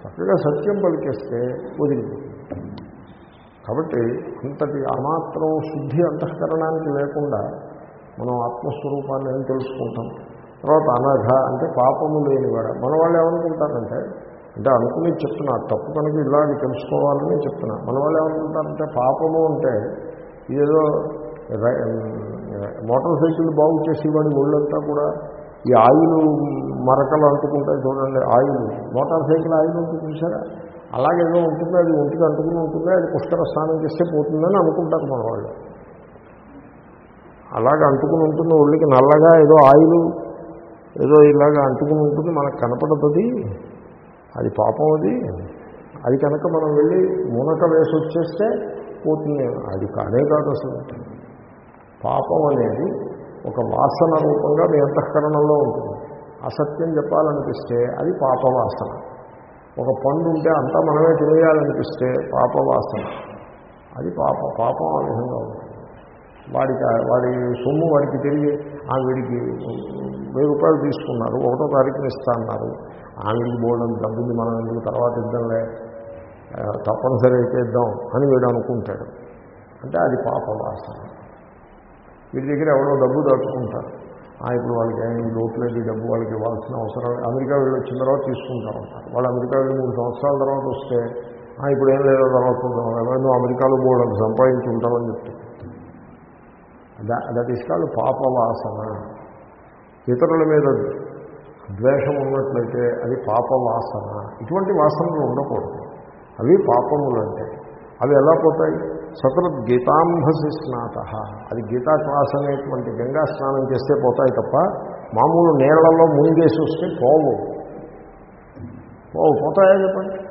చక్కగా సత్యం పలికేస్తే వదిలిపోతుంది కాబట్టి అంతటి అమాత్రం శుద్ధి అంతఃకరణానికి లేకుండా మనం ఆత్మస్వరూపాన్ని ఏం తెలుసుకుంటాం? తర్వాత అనఘ అంటే పాపము లేనివాడ మన వాళ్ళు ఏమనుకుంటారంటే అంటే అనుకుని చెప్తున్నా తప్పు కనుక ఇలాంటి తెలుసుకోవాలని చెప్తున్నా. మన వాళ్ళు ఏమనుకుంటారంటే పాపము అంటే ఏదో మోటార్ సైకిల్ బాగు చేసేవాడి ఒళ్ళంతా కూడా ఈ ఆయిల్ మరకలు అంటుకుంటాయి చూడండి ఆయిల్. మోటార్ సైకిల్ ఆయిల్ ఉంటుంది చూసారా? అలాగేదో ఉంటుంది అది ఒంటికి అంటుకుని ఉంటుంది అది పుష్కర స్నానం చేస్తే పోతుందని అనుకుంటారు మన వాళ్ళు అలాగ అంటుకుని ఉంటుంది ఒళ్ళకి నల్లగా ఏదో ఆయిల్ ఏదో ఇలాగా అంటుకుని ఉంటుంది మనకు కనపడుతుంది. అది పాపం అది. అది కనుక మనం వెళ్ళి మునక వేసి వచ్చేస్తే పోతుంది. అది కానే కాదు అసలు. పాపం అనేది ఒక వాసన రూపంగా మీ అంతఃకరణలో ఉంటుంది. అసత్యం చెప్పాలనిపిస్తే అది పాపవాసన. ఒక పండు ఉంటే అంతా మనమే తినేయాలనిపిస్తే పాపవాసన. అది పాప పాపం ఆ విధంగా ఉంటుంది. వాడికి వాడి సొమ్ము వాడికి తిరిగి ఆ వీడికి వెయ్యి రూపాయలు తీసుకున్నారు ఒకటో తారీఖున ఇస్తా అన్నారు. ఆమెకి బోర్డు డబ్బుంది మనం ఎందుకు తర్వాత ఇద్దాంలే? తప్పనిసరి అయితే ఇద్దాం అని వీడు అనుకుంటాడు. అంటే అది పాప వాసన. వీడి దగ్గర ఎవరో డబ్బు దాచుకుంటారు ఆ, ఇప్పుడు వాళ్ళకి ఏం లోట్లేదు డబ్బు వాళ్ళకి ఇవ్వాల్సిన అవసరం అమెరికా వెళ్ళి వచ్చిన తర్వాత తీసుకుంటారు అంటారు. వాళ్ళు అమెరికా వెళ్ళి మూడు సంవత్సరాల తర్వాత వస్తే "ఆ, ఇప్పుడు ఏం లేదో తర్వాత నువ్వు అమెరికాలో బోర్డు ఉంటామని చెప్తారు. దట్ ఈస్ కాల్డ్ పాపవాసన. ఇతరుల మీద ద్వేషం ఉన్నట్లయితే అది పాపవాసన. ఇటువంటి వాసనలు ఉండకూడదు. అవి పాపములు అంటే. అవి ఎలా పోతాయి? సతృత్ గీతాంభసి స్నాత. అది గీతా క్లాస్ అనేటువంటి గంగా స్నానం చేస్తే పోతాయి తప్ప మామూలు నీళ్ళలో మునిగేసి వస్తే పోవు. పోవు. పోతాయా చెప్పండి?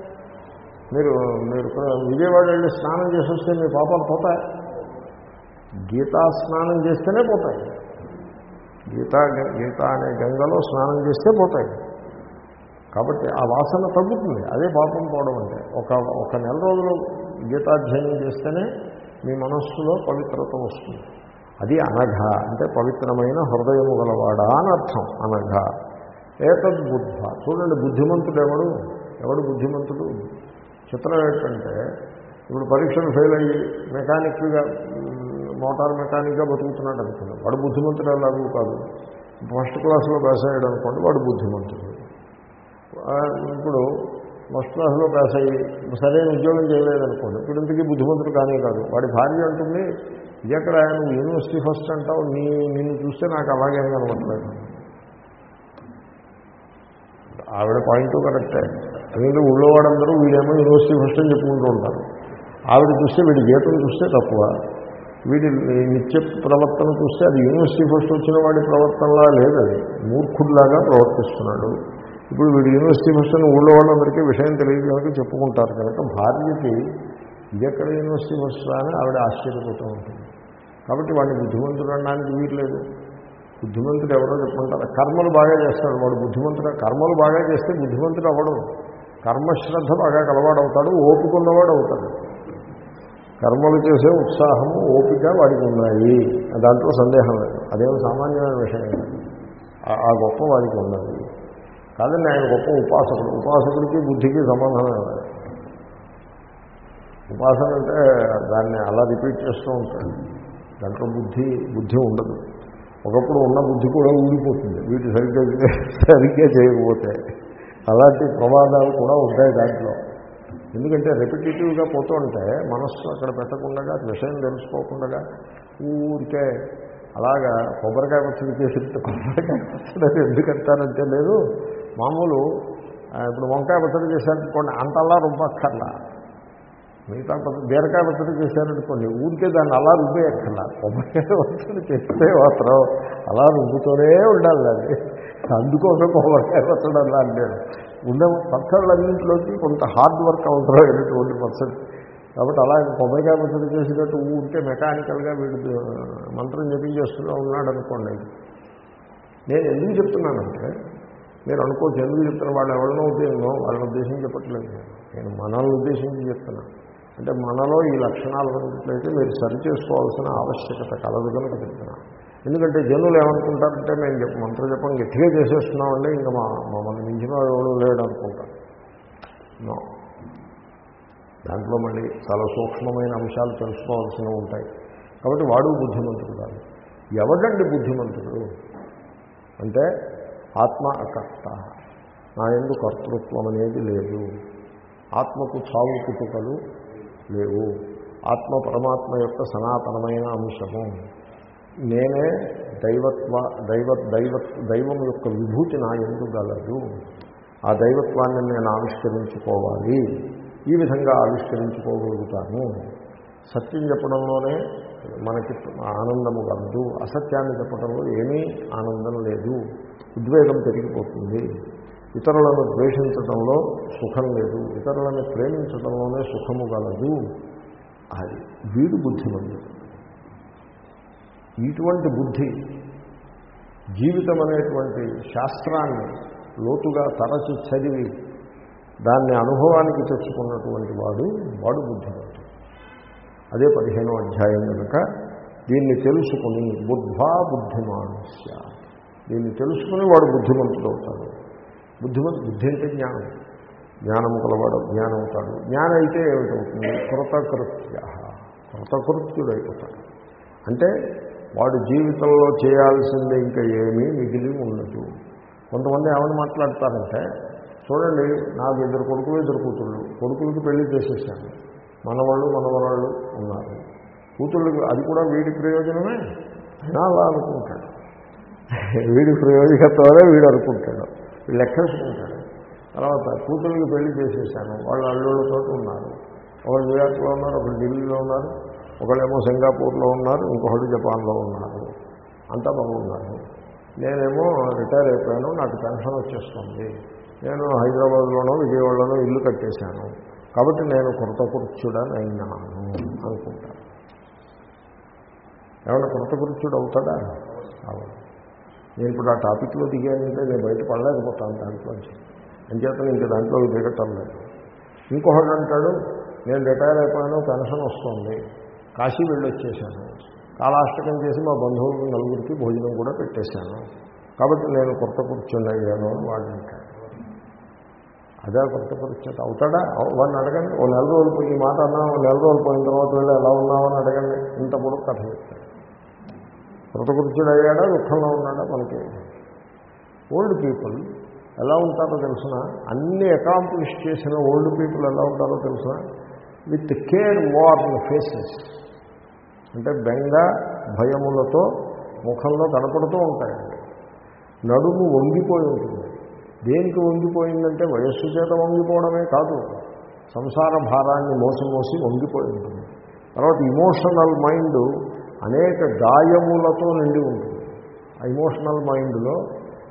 మీరు మీరు విజయవాడ వెళ్ళి స్నానం చేసి వస్తే మీ పాపాలు పోతాయి? గీతా స్నానం చేస్తేనే పోతాయి. గీతా గీత అనే గంగలో స్నానం చేస్తే పోతాయి. కాబట్టి ఆ వాసన తగ్గుతుంది. అదే పాపం పోవడం అంటే ఒక ఒక నెల రోజులు గీతాధ్యయనం చేస్తేనే మీ మనస్సులో పవిత్రత వస్తుంది. అది అనఘ అంటే పవిత్రమైన హృదయము గలవాడా అని అర్థం. అనఘ. ఏతద్బుద్ధ చూడండి బుద్ధిమంతుడు ఎవడు? ఎవడు బుద్ధిమంతుడు? చిత్రం ఏంటంటే ఇప్పుడు పరీక్షలు ఫెయిల్ అయ్యి మెకానిక్గా మోటార్ మెకానిక్గా బతుకుతున్నాడు అనుకోండి. వాడు బుద్ధిమంతుడు ఎలాగూ కాదు. ఫస్ట్ క్లాస్లో పాస్ అయ్యాడు అనుకోండి వాడు బుద్ధిమంతుడు. ఇప్పుడు ఫస్ట్ క్లాస్లో పాస్ అయ్యి సరైన ఉద్యోగం చేయలేదనుకోండి ఇప్పుడు ఇంతకీ బుద్ధిమంతుడు కానే కాదు. వాడి భార్య అంటుంది ఇది ఎక్కడ నువ్వు యూనివర్సిటీ ఫస్ట్ అంటావు నీ నిన్ను చూస్తే నాకు అలాగే కనబడలేదు. ఆవిడ పాయింట్ కరెక్టే. ఎందుకంటే ఊళ్ళో వాడందరూ వీడేమో యూనివర్సిటీ ఫస్ట్ అని చెప్పుకుంటూ ఉంటారు. ఆవిడ చూస్తే వీడి జీతం చూస్తే తక్కువ. వీడి నిత్య ప్రవర్తన చూస్తే అది యూనివర్సిటీ ఫస్ట్ వచ్చిన వాడి ప్రవర్తనలా లేదు అది. మూర్ఖుడిలాగా ప్రవర్తిస్తున్నాడు. ఇప్పుడు వీడు యూనివర్సిటీ ఫస్ట్ అని ఊళ్ళో వాళ్ళందరికీ విషయం తెలియదు కనుక చెప్పుకుంటారు. కనుక భార్యకి ఇది ఎక్కడ యూనివర్సిటీ ఫస్ట్ అని ఆవిడ ఆశ్చర్యపోతూ ఉంటుంది. కాబట్టి వాడిని బుద్ధిమంతుడు అనడానికి వీర్లేదు బుద్ధిమంతుడు ఎవరో చెప్పుకుంటారు కర్మలు బాగా చేస్తాడు వాడు బుద్ధిమంతుడు. కర్మలు బాగా చేస్తే బుద్ధిమంతుడు అవ్వడు. కర్మశ్రద్ధ బాగా కలవాడవుతాడు. ఓపుకున్నవాడు అవుతాడు కర్మలు చేసే ఉత్సాహము ఓపిక వాడికి ఉన్నాయి దాంట్లో సందేహం లేదు. అదేమో సామాన్యమైన విషయం ఆ- ఆ గొప్ప వాడికి ఉన్నది కాదండి ఆయన గొప్ప ఉపాసకుడు. ఉపాసకుడికి బుద్ధికి సంబంధం లేదు. ఉపాసన అంటే దాన్ని అలా రిపీట్ చేస్తూ ఉంటాడు. దాంట్లో బుద్ధి బుద్ధి ఉండదు. ఒకప్పుడు ఉన్న బుద్ధి కూడా ఊడిపోతుంది వీటి సరిగ్గా సరిగ్గా చేయకపోతే అలాంటి ప్రమాదాలు కూడా ఉంటాయి దాంట్లో. ఎందుకంటే రెపిటేటివ్గా పోతూ ఉంటే మనస్సు అక్కడ పెట్టకుండా విషయం తెలుసుకోకుండా ఊరికే అలాగా కొబ్బరికాయ పచ్చడి చేసి కొబ్బరికాయ పచ్చడి ఎందుకంటారంటే లేదు. మామూలు ఇప్పుడు వంకాయ పచ్చడి చేశారనుకోండి అంతలా రుబ్బక్కర్లా. మిగతా పచ్చడి బీరకాయ పచ్చడి చేశారనుకోండి ఊరికే దాన్ని అలా రుబ్బేయక్కర్లా. కొబ్బరికాయ పచ్చడి చేస్తే మాత్రం అలా రుబ్బుతూనే ఉండాలి అది. అందుకోసం కొబ్బరికాయ పచ్చడి అలా అంటాడు ఉన్న పచ్చళ్ళన్నింటిలోకి కొంత హార్డ్ వర్క్ అవుతారు అనేటువంటి పర్సెంట్ కాబట్టి అలా కొబ్బరికాయ పచ్చడి చేసినట్టు ఊరికే మెకానికల్గా వీడు మంత్రం జపించేస్తున్నా ఉన్నాడు అనుకోండి నేను ఎందుకు చెప్తున్నానంటే మీరు అనుకోవచ్చు ఎందుకు చెప్తున్నా వాళ్ళు ఎవరినో ఉద్దేశంలో వాళ్ళని ఉద్దేశం చెప్పట్లేదు. నేను. మనల్ని ఉద్దేశించి చెప్తున్నాను అంటే మనలో ఈ లక్షణాలు ఉన్నట్లయితే మీరు సరిచేసుకోవాల్సిన ఆవశ్యకత కలదు కనుక చెప్తున్నాను ఎందుకంటే జనులు ఏమనుకుంటారంటే మేము చెప్ప మంత్ర జపం గట్టిగా చేసేస్తున్నామండి ఇంకా మా మమ్మల్ని మించిన ఎవడు లేడు అనుకుంటాం దాంట్లో మళ్ళీ చాలా సూక్ష్మమైన అంశాలు తెలుసుకోవాల్సినవి ఉంటాయి. కాబట్టి వాడు బుద్ధిమంతుడు కాదు. ఎవడండి బుద్ధిమంతుడు? అంటే ఆత్మ అకర్త. నా ఎందు కర్తృత్వం అనేది లేదు. ఆత్మకు చావు పుట్టుకలు లేవు. ఆత్మ పరమాత్మ యొక్క సనాతనమైన అంశము. నేనే దైవత్వ దైవ దైవ దైవం యొక్క విభూతి నా ఎందు గలదు. ఆ దైవత్వాన్ని నేను ఆవిష్కరించుకోవాలి. ఈ విధంగా ఆవిష్కరించుకోగలుగుతాను. సత్యం చెప్పడంలోనే మనకి ఆనందము కలదు. అసత్యాన్ని చెప్పడంలో ఏమీ ఆనందం లేదు. ఉద్వేగం పెరిగిపోతుంది. ఇతరులను ద్వేషించడంలో సుఖం లేదు. ఇతరులను ప్రేమించడంలోనే సుఖము గలదు. అది వీడు బుద్ధిమంతుడు. ఇటువంటి బుద్ధి జీవితం అనేటువంటి శాస్త్రాన్ని లోతుగా తరచి చదివి దాన్ని అనుభవానికి తెచ్చుకున్నటువంటి వాడు వాడు బుద్ధిమంతుడు. అదే పదిహేనో అధ్యాయం కనుక దీన్ని తెలుసుకుని బుద్ధ్వా బుద్ధిమానుష్య. దీన్ని తెలుసుకుని వాడు బుద్ధిమంతుడు అవుతాడు. బుద్ధిమంతు బుద్ధి అంటే జ్ఞానం. జ్ఞానము కలవాడు జ్ఞానం అవుతాడు. జ్ఞానం అయితే ఏమిటవుతుంది కృతకృత్య. కృతకృత్యుడైపోతాడు. అంటే వాడు జీవితంలో చేయాల్సింది ఇంకా ఏమీ మిగిలి ఉండదు. కొంతమంది ఏమని మాట్లాడతారంటే చూడండి నాకు ఇద్దరు కొడుకులు ఇద్దరు కూతుళ్ళు. కొడుకులకి పెళ్ళి చేసేసాను మనవాళ్ళు మనవరాళ్ళు ఉన్నారు. కూతుళ్ళకి అది కూడా వీడి ప్రయోజనమే? అయినా అలా అనుకుంటాడు. వీడి ప్రయోజకత్వమే వీడు అనుకుంటాడు. వీడు లెక్కేసుకుంటాడు. తర్వాత కూతుళ్ళకి పెళ్ళి చేసేసాను వాళ్ళు అల్లుళ్ళతో ఉన్నారు. ఒకరు న్యూయార్క్లో ఉన్నారు ఒకరు ఢిల్లీలో ఉన్నారు? ఒకళ్ళేమో సింగపూర్లో ఉన్నారు ఇంకొకళ్ళు జపాన్లో ఉన్నారు. అంతా బాగున్నారు. నేనేమో రిటైర్ అయిపోయాను నాకు పెన్షన్ వచ్చేస్తుంది. నేను హైదరాబాద్లోనో విజయవాడలోనో ఇల్లు కట్టేశాను. కాబట్టి నేను కృతకృత్యుడని అయినాను అనుకుంటాను ఏమన్నా కృతకృత్యుడు అవుతాడా? అవును. నేను ఇప్పుడు ఆ టాపిక్లో దిగానంటే నేను బయట పడలేకపోతాను దాంట్లోంచి అంచేతను ఇంకా దాంట్లో దిగటం లేదు. ఇంకొకటి అంటాడు నేను రిటైర్ అయిపోయాను పెన్షన్ వస్తుంది. కాశీ వెళ్ళొచ్చేసాను కాలాష్టకం చేసి మా బంధువులకు నలుగురికి భోజనం కూడా పెట్టేశాను. కాబట్టి నేను కొత్త కూర్చొని అయ్యాను అని వాడు అంటాడు అదే కొత్త కూర్చోట అవుతాడా? వాడిని అడగండి. ఓ నెల రోజులు పోయి ఈ మాట అన్నా ఓ నెల రోజులు పోయిన తర్వాత వెళ్ళి ఎలా ఉన్నామని అడగండి. ఇంత కూడా కథ చెప్తాడు. కృతకృత్యుడు అయ్యాడా దుఃఖంలో ఉన్నాడా? మనకి ఓల్డ్ పీపుల్ ఎలా ఉంటారో తెలుసిన? అన్ని అకాంప్లిష్ చేసిన ఓల్డ్ పీపుల్ ఎలా ఉంటారో తెలుసిన? విత్ కేర్ వార్న్ ఫేసెస్ అంటే బెంగ భయములతో ముఖంలో కనపడుతూ ఉంటాయండి. నడుము వంగిపోయి ఉంటుంది. దేనికి వంగిపోయిందంటే వయస్సు చేత వంగిపోవడమే కాదు. సంసార భారాన్ని మోసి మోసి వంగిపోయి ఉంటుంది. తర్వాత ఇమోషనల్ మైండ్ అనేక గాయములతో నిండి ఉంటుంది. ఆ ఇమోషనల్ మైండ్లో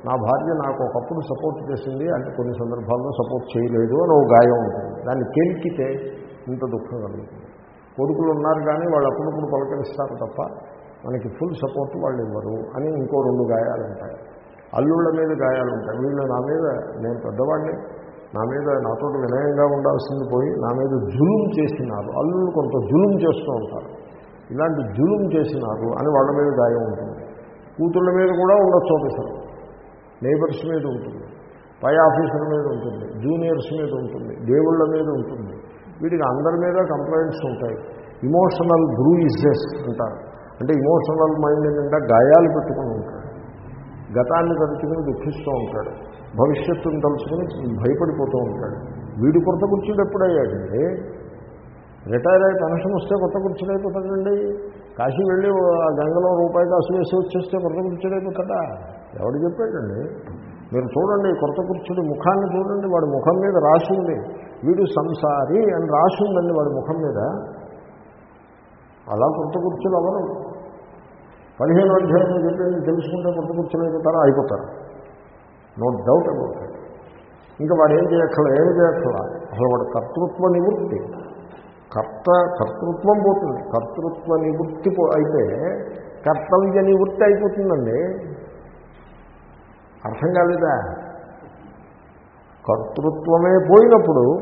నా భార్య నాకు ఒకప్పుడు సపోర్ట్ చేసింది అంటే కొన్ని సందర్భాల్లో సపోర్ట్ చేయలేదు అని ఒక గాయం ఉంటుంది. దాన్ని కెలికితే ఇంత దుఃఖం కలుగుతుంది. కొడుకులు ఉన్నారు కానీ వాళ్ళు అప్పుడప్పుడు పలకరిస్తారు తప్ప మనకి ఫుల్ సపోర్ట్ వాళ్ళు ఇవ్వరు అని ఇంకో రెండు గాయాలు ఉంటాయి అల్లుళ్ళ మీద గాయాలు ఉంటాయి వీళ్ళు నా మీద నేను పెద్దవాడిని నా మీద నాతో వినయంగా ఉండాల్సింది పోయి నా మీద జులుం చేసినారు. అల్లుళ్ళు కొంత జులుం చేస్తూ ఉంటారు. ఇలాంటి జులుం చేసినారు అని వాళ్ళ మీద గాయం ఉంటుంది. కూతుళ్ళ మీద కూడా ఉండొచ్చు ఒకసారి. నేబర్స్ మీద ఉంటుంది. పై ఆఫీసర్ మీద ఉంటుంది. జూనియర్స్ మీద ఉంటుంది. దేవుళ్ళ మీద ఉంటుంది. వీటికి అందరి మీద కంప్లైంట్స్ ఉంటాయి. ఇమోషనల్ బ్రూయిజెస్ అంటారు. అంటే ఇమోషనల్ మైండ్ నిండా గాయాలు పెట్టుకుని ఉంటాడు. గతాన్ని తలుచుకుని దుఃఖిస్తూ ఉంటాడు. భవిష్యత్తును తలుచుకుని భయపడిపోతూ ఉంటాడు. వీడు కొత్త కూర్చుడు ఎప్పుడయ్యాడండి? రిటైర్ అయ్యి పెన్షన్ వస్తే కొత్త కూర్చుడు అయిపోతాడండి? కాశీ వెళ్ళి ఆ గంగలో రూపాయి కాసు వేసి వచ్చేస్తే కొత్త కూర్చుడు అయిపోతాడా? ఎవడు చెప్పాడండి? మీరు చూడండి కొత్త కూర్చుడి ముఖాన్ని చూడండి వాడి ముఖం మీద రాసి ఉంది. వీడు సంసారి అని రాసి ఉందండి వాడి ముఖం మీద. అలా కొత్త కూర్చులు అవరు పదిహేను అధ్యాయంలో చెప్పింది తెలుసుకుంటే కొత్త కూర్చులు అయిపోతారా. అయిపోతారు నో డౌట్ అబౌట్ ఇంకా వాడు ఏం చేయక్కల ఏం చేయక్కల అసలు వాడు కర్తృత్వ నివృత్తి. కర్త కర్తృత్వం పోతుంది. కర్తృత్వ నివృత్తి అయితే కర్తవ్య నివృత్తి అయిపోతుందండి. అర్థం కాలేదా? కర్తృత్వమే పోయినప్పుడు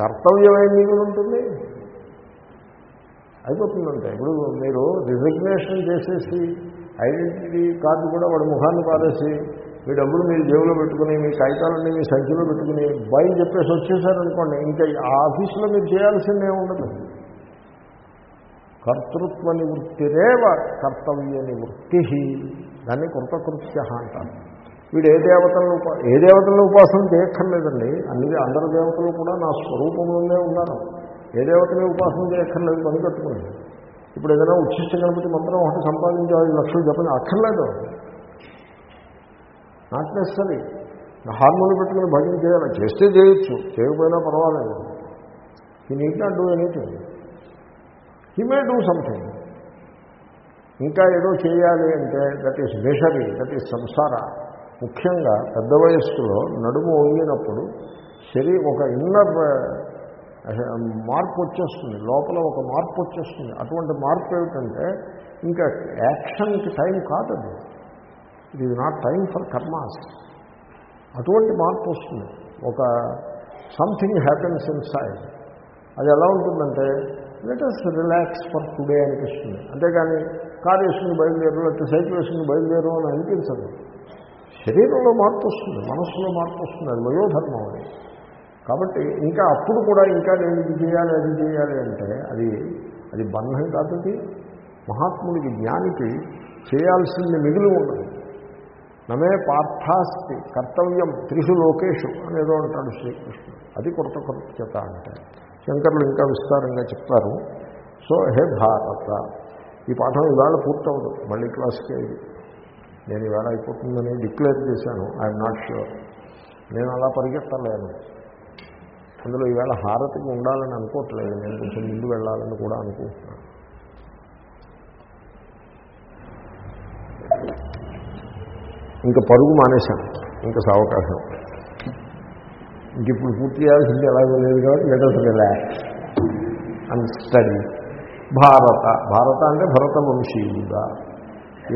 కర్తవ్యం ఏం మిగిలి ఉంటుంది. అయిపోతుందంటే. ఇప్పుడు మీరు రిజిగ్నేషన్ చేసేసి ఐడెంటిటీ కార్డు కూడా వాడి ముఖాన్ని పారేసి మీ డబ్బులు మీరు జేబులో పెట్టుకుని మీ కాగితాలన్నీ మీ సంఖ్యలో పెట్టుకుని బయలు చెప్పేసి వచ్చేసారనుకోండి ఇంకా ఆ ఆఫీసులో మీరు చేయాల్సిందే ఉండదు. కర్తృత్వ నివృత్తిరేవ కర్తవ్య నివృత్తి. దాన్ని కృతకృత్య అంటారు. వీడు ఏ దేవతలను ఉపా ఏ దేవతలను ఉపాసన చేయక్కర్లేదండి. అన్ని అందరి దేవతలు కూడా నా స్వరూపంలోనే ఉన్నారు. ఏ దేవతని ఉపాసన చేయక్కర్లేదు పని కట్టుకుని ఇప్పుడు ఏదైనా ఉచ్చిష్ట గణపతి మంత్రం ఒకటి సంపాదించే ఐదు లక్షలు చెప్పని అక్కర్లేదు. నాట్ నెసరీ హార్మోన్ పెట్టుకుని భజన చేయాలి. చేస్తే చేయొచ్చు. చేయకపోయినా పర్వాలేదు. ఈ need not do anything he may do something ఇంకా ఏదో చేయాలి అంటే that is misery that is సంసార ముఖ్యంగా పెద్ద వయస్సులో నడుము వంగినప్పుడు శరీరం ఒక ఇన్నర్ మార్పు వచ్చేస్తుంది. లోపల ఒక మార్పు వచ్చేస్తుంది. అటువంటి మార్పు ఏమిటంటే ఇంకా యాక్షన్కి టైం కాదు it is not time for karmas అటువంటి మార్పు వస్తుంది. ఒక సంథింగ్ హ్యాపెన్స్ ఇన్ సైడ్ అది ఎలా ఉంటుందంటే లెటస్ రిలాక్స్ ఫర్ టుడే అనిపిస్తుంది. అంతేగాని కారు వేసుకుని బయలుదేరు లేకపోతే సైకిల్ వేసుకుని బయలుదేరు అని అనిపించదు. శరీరంలో మార్పు వస్తుంది మనస్సులో మార్పు వస్తుంది అది వయోధర్మం అది. కాబట్టి ఇంకా అప్పుడు కూడా ఇంకా నేను ఇది చేయాలి అది చేయాలి అంటే అది అది బంధం కాదు మహాత్ముడికి జ్ఞానికి చేయాల్సింది మిగిలి ఉండదు. నమే పార్థాస్తి కర్తవ్యం త్రిషు లోకేషు అనేదో అంటాడు శ్రీకృష్ణుడు. అది కొత్త కృత్యత అంటే. శంకరులు ఇంకా విస్తారంగా చెప్తారు. సో హే భారత ఈ పాఠం ఇవాళ పూర్తవదు మళ్ళీ క్లాస్కి నేను ఇవాళ అయిపోతుందని డిక్లేర్ చేశాను ఐఎమ్ నాట్ ష్యూర్ నేను అలా పరిగెత్తలేను. అందులో ఈవేళ హారతికి ఉండాలని అనుకోవట్లేదు నేను కొంచెం ముందు వెళ్ళాలని కూడా అనుకుంటున్నాను. ఇంకా పరుగు మానేశాను ఇంకా సావకాశం. ఇంక ఇప్పుడు పూర్తి చేయాల్సింది ఎలాగో లేదు కాబట్టి లెటర్స్ రిలాక్స్ అండ్ స్టడీ భారత భారత అంటే భరత వంశీయుగా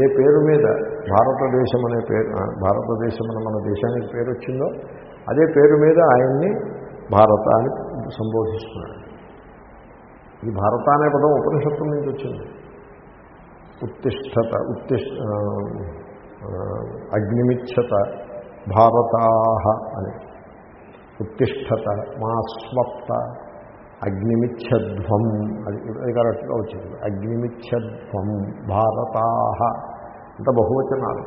ఏ పేరు మీద? భారతదేశం అనే పేరు భారతదేశం అని మన దేశానికి పేరు వచ్చిందో అదే పేరు మీద ఆయన్ని భారత అని సంబోధిస్తున్నాడు. ఈ భారత అనే పదం ఉపనిషత్తు నుంచి వచ్చింది. ఉత్తిష్టత ఉత్తిష్ట అగ్నిమిచ్చత భారతాహ అని. ఉత్తిష్టత మా స్వప్త అగ్నిమిచ్చధ్వం అది అది కరెక్ట్గా వచ్చింది. అగ్నిమిచ్చధ్వం భారతాహ. అంత బహువచనాలు.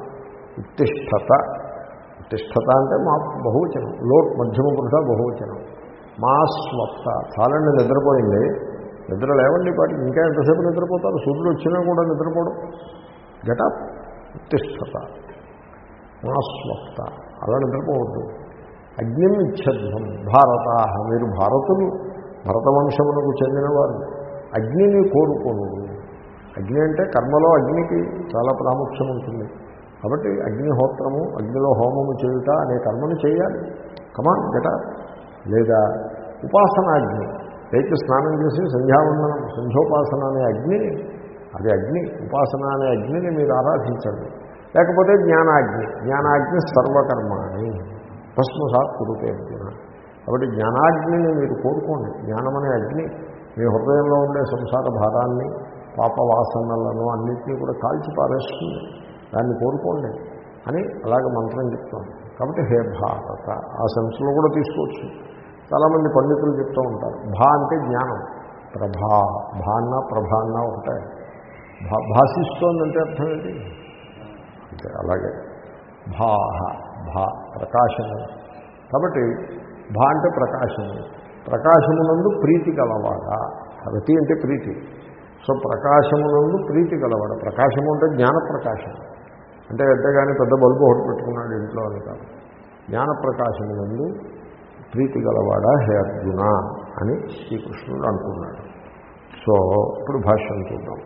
ఉత్తిష్టత ఉత్తిష్టత అంటే మా బహువచనం. లోట్ మధ్యమ పురుష బహువచనం. మా స్వప్త. చాలండి నిద్రపోయింది. నిద్ర లేవండి పాటి ఇంకా ఎంతసేపు నిద్రపోతారు? సూర్యుడు వచ్చినా కూడా నిద్రపోవడం గట ఉత్తిష్టత. మా స్వప్త. అలా నిద్రపోవద్దు. అగ్నిం ఇచ్చధ్వం. భారత మీరు భారతులు భరతవంశమునకు చెందినవారు. అగ్నిని కోరుకోను అగ్ని అంటే కర్మలో అగ్నికి చాలా ప్రాముఖ్యం ఉంటుంది. కాబట్టి అగ్నిహోత్రము అగ్నిలో హోమము చేయుట అనే కర్మను చేయాలి. కమాన్ గట లేదా ఉపాసనాగ్ని రైతు స్నానం చేసి సంధ్యావందనం సంధ్యోపాసన అనే అగ్ని అది అగ్ని ఉపాసన అనే అగ్నిని మీరు ఆరాధించండి. లేకపోతే జ్ఞానాగ్ని జ్ఞానాగ్ని సర్వకర్మాని భస్మసాత్ కురుతే అర్జున. కాబట్టి జ్ఞానాగ్నిని మీరు కోరుకోండి. జ్ఞానం అనే అగ్ని మీ హృదయంలో ఉండే సంసార భారాన్ని పాప వాసనలను అన్నింటినీ కూడా కాల్చి పారేస్తుంది. దాన్ని కోరుకోండి అని అలాగ మంత్రం చెప్తాను కాబట్టి హే భారత ఆ సెన్స్లో కూడా తీసుకోవచ్చు. చాలామంది పండితులు చెప్తూ ఉంటారు భా అంటే జ్ఞానం. ప్రభా భాన్న ప్రభాన్న ఉంటాయి భా భాషిస్తోందంటే అర్థం ఏంటి? అంటే అలాగే. భాహ భా ప్రకాశము. కాబట్టి భా అంటే ప్రకాశము. ప్రకాశమునందు ప్రీతి కలవాడా రతి అంటే ప్రీతి. సో ప్రకాశమునందు ప్రీతి కలవాడు ప్రకాశము అంటే జ్ఞాన ప్రకాశం అంటే అంతేగాని పెద్ద బల్బు ఒకటి పెట్టుకున్నాడు ఇంట్లో అని కాదు. జ్ఞాన ప్రకాశమునందు ప్రీతి గలవాడా? హే అర్జున అని శ్రీకృష్ణుడు అనుకున్నాడు. సో ఇప్పుడు భాష్యం చూద్దాం.